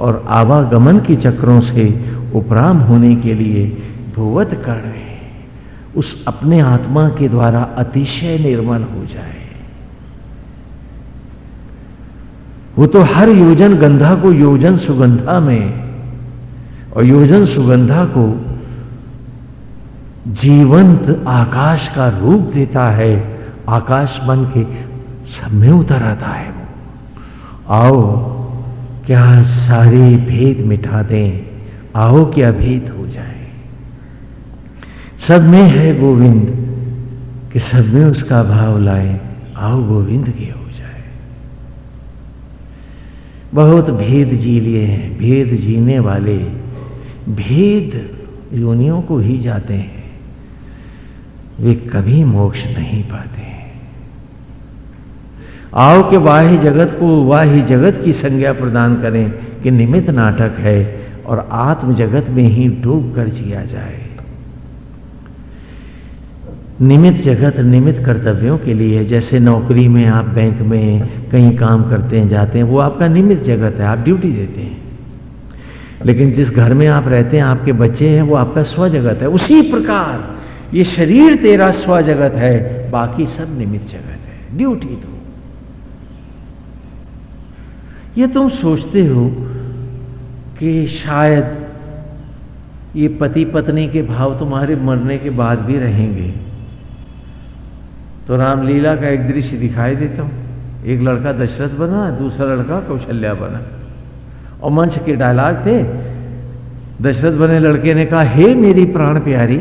और आवागमन के चक्रों से उपराम होने के लिए भुवत कर उस अपने आत्मा के द्वारा अतिशय निर्मल हो जाए। वो तो हर योजन गंधा को, योजन सुगंधा में, और योजन सुगंधा को जीवंत आकाश का रूप देता है, आकाश बन के सब में उतर आता है वो। आओ, क्या सारे भेद मिटा दें, आओ क्या भेद हो जाए। सब में है गोविंद, कि सब में उसका भाव लाए, आओ गोविंद के हो जाए। बहुत भेद जी लिए हैं, भेद जीने वाले, भेद योनियों को ही जाते हैं। वे कभी मोक्ष नहीं पाते आओ के वाह्य जगत को वाह्य जगत की संज्ञा प्रदान करें कि निमित नाटक है और आत्म जगत में ही डूब कर जिया जाए। निमित जगत निमित कर्तव्यों के लिए जैसे नौकरी में आप बैंक में कहीं काम करते हैं, जाते हैं, वो आपका निमित जगत है, आप ड्यूटी देते हैं। लेकिन जिस घर में आप रहते हैं, आपके बच्चे हैं, वो आपका स्व जगत है। उसी प्रकार ये शरीर तेरा स्व जगत है, बाकी सब निमित जगत है। ड्यूटी दो। ये तुम सोचते हो कि शायद ये पति पत्नी के भाव तुम्हारे मरने के बाद भी रहेंगे। तो रामलीला का एक दृश्य दिखाई देता हूँ। एक लड़का दशरथ बना, दूसरा लड़का कौशल्या बना। और मंच के डायलॉग थे, दशरथ बने लड़के ने कहा, हे मेरी प्राण प्यारी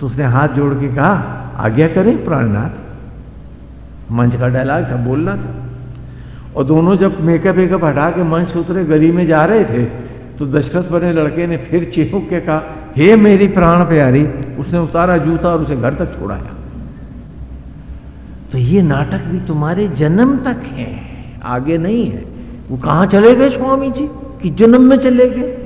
तो उसने हाथ जोड़ के कहा, आज्ञा करें प्राणनाथ। मंच का डायलॉग था, बोलना था। और दोनों जब मेकअप वेकअप हटा के मंच उतरे, गली में जा रहे थे तो दशरथ बने लड़के ने फिर चिहुक के कहा, हे मेरी प्राण प्यारी, उसने उतारा जूता और उसे घर तक छोड़ाया तो ये नाटक भी तुम्हारे जन्म तक है, आगे नहीं है। वो कहाँ चले गए स्वामी जी? कि जन्म में चले गए?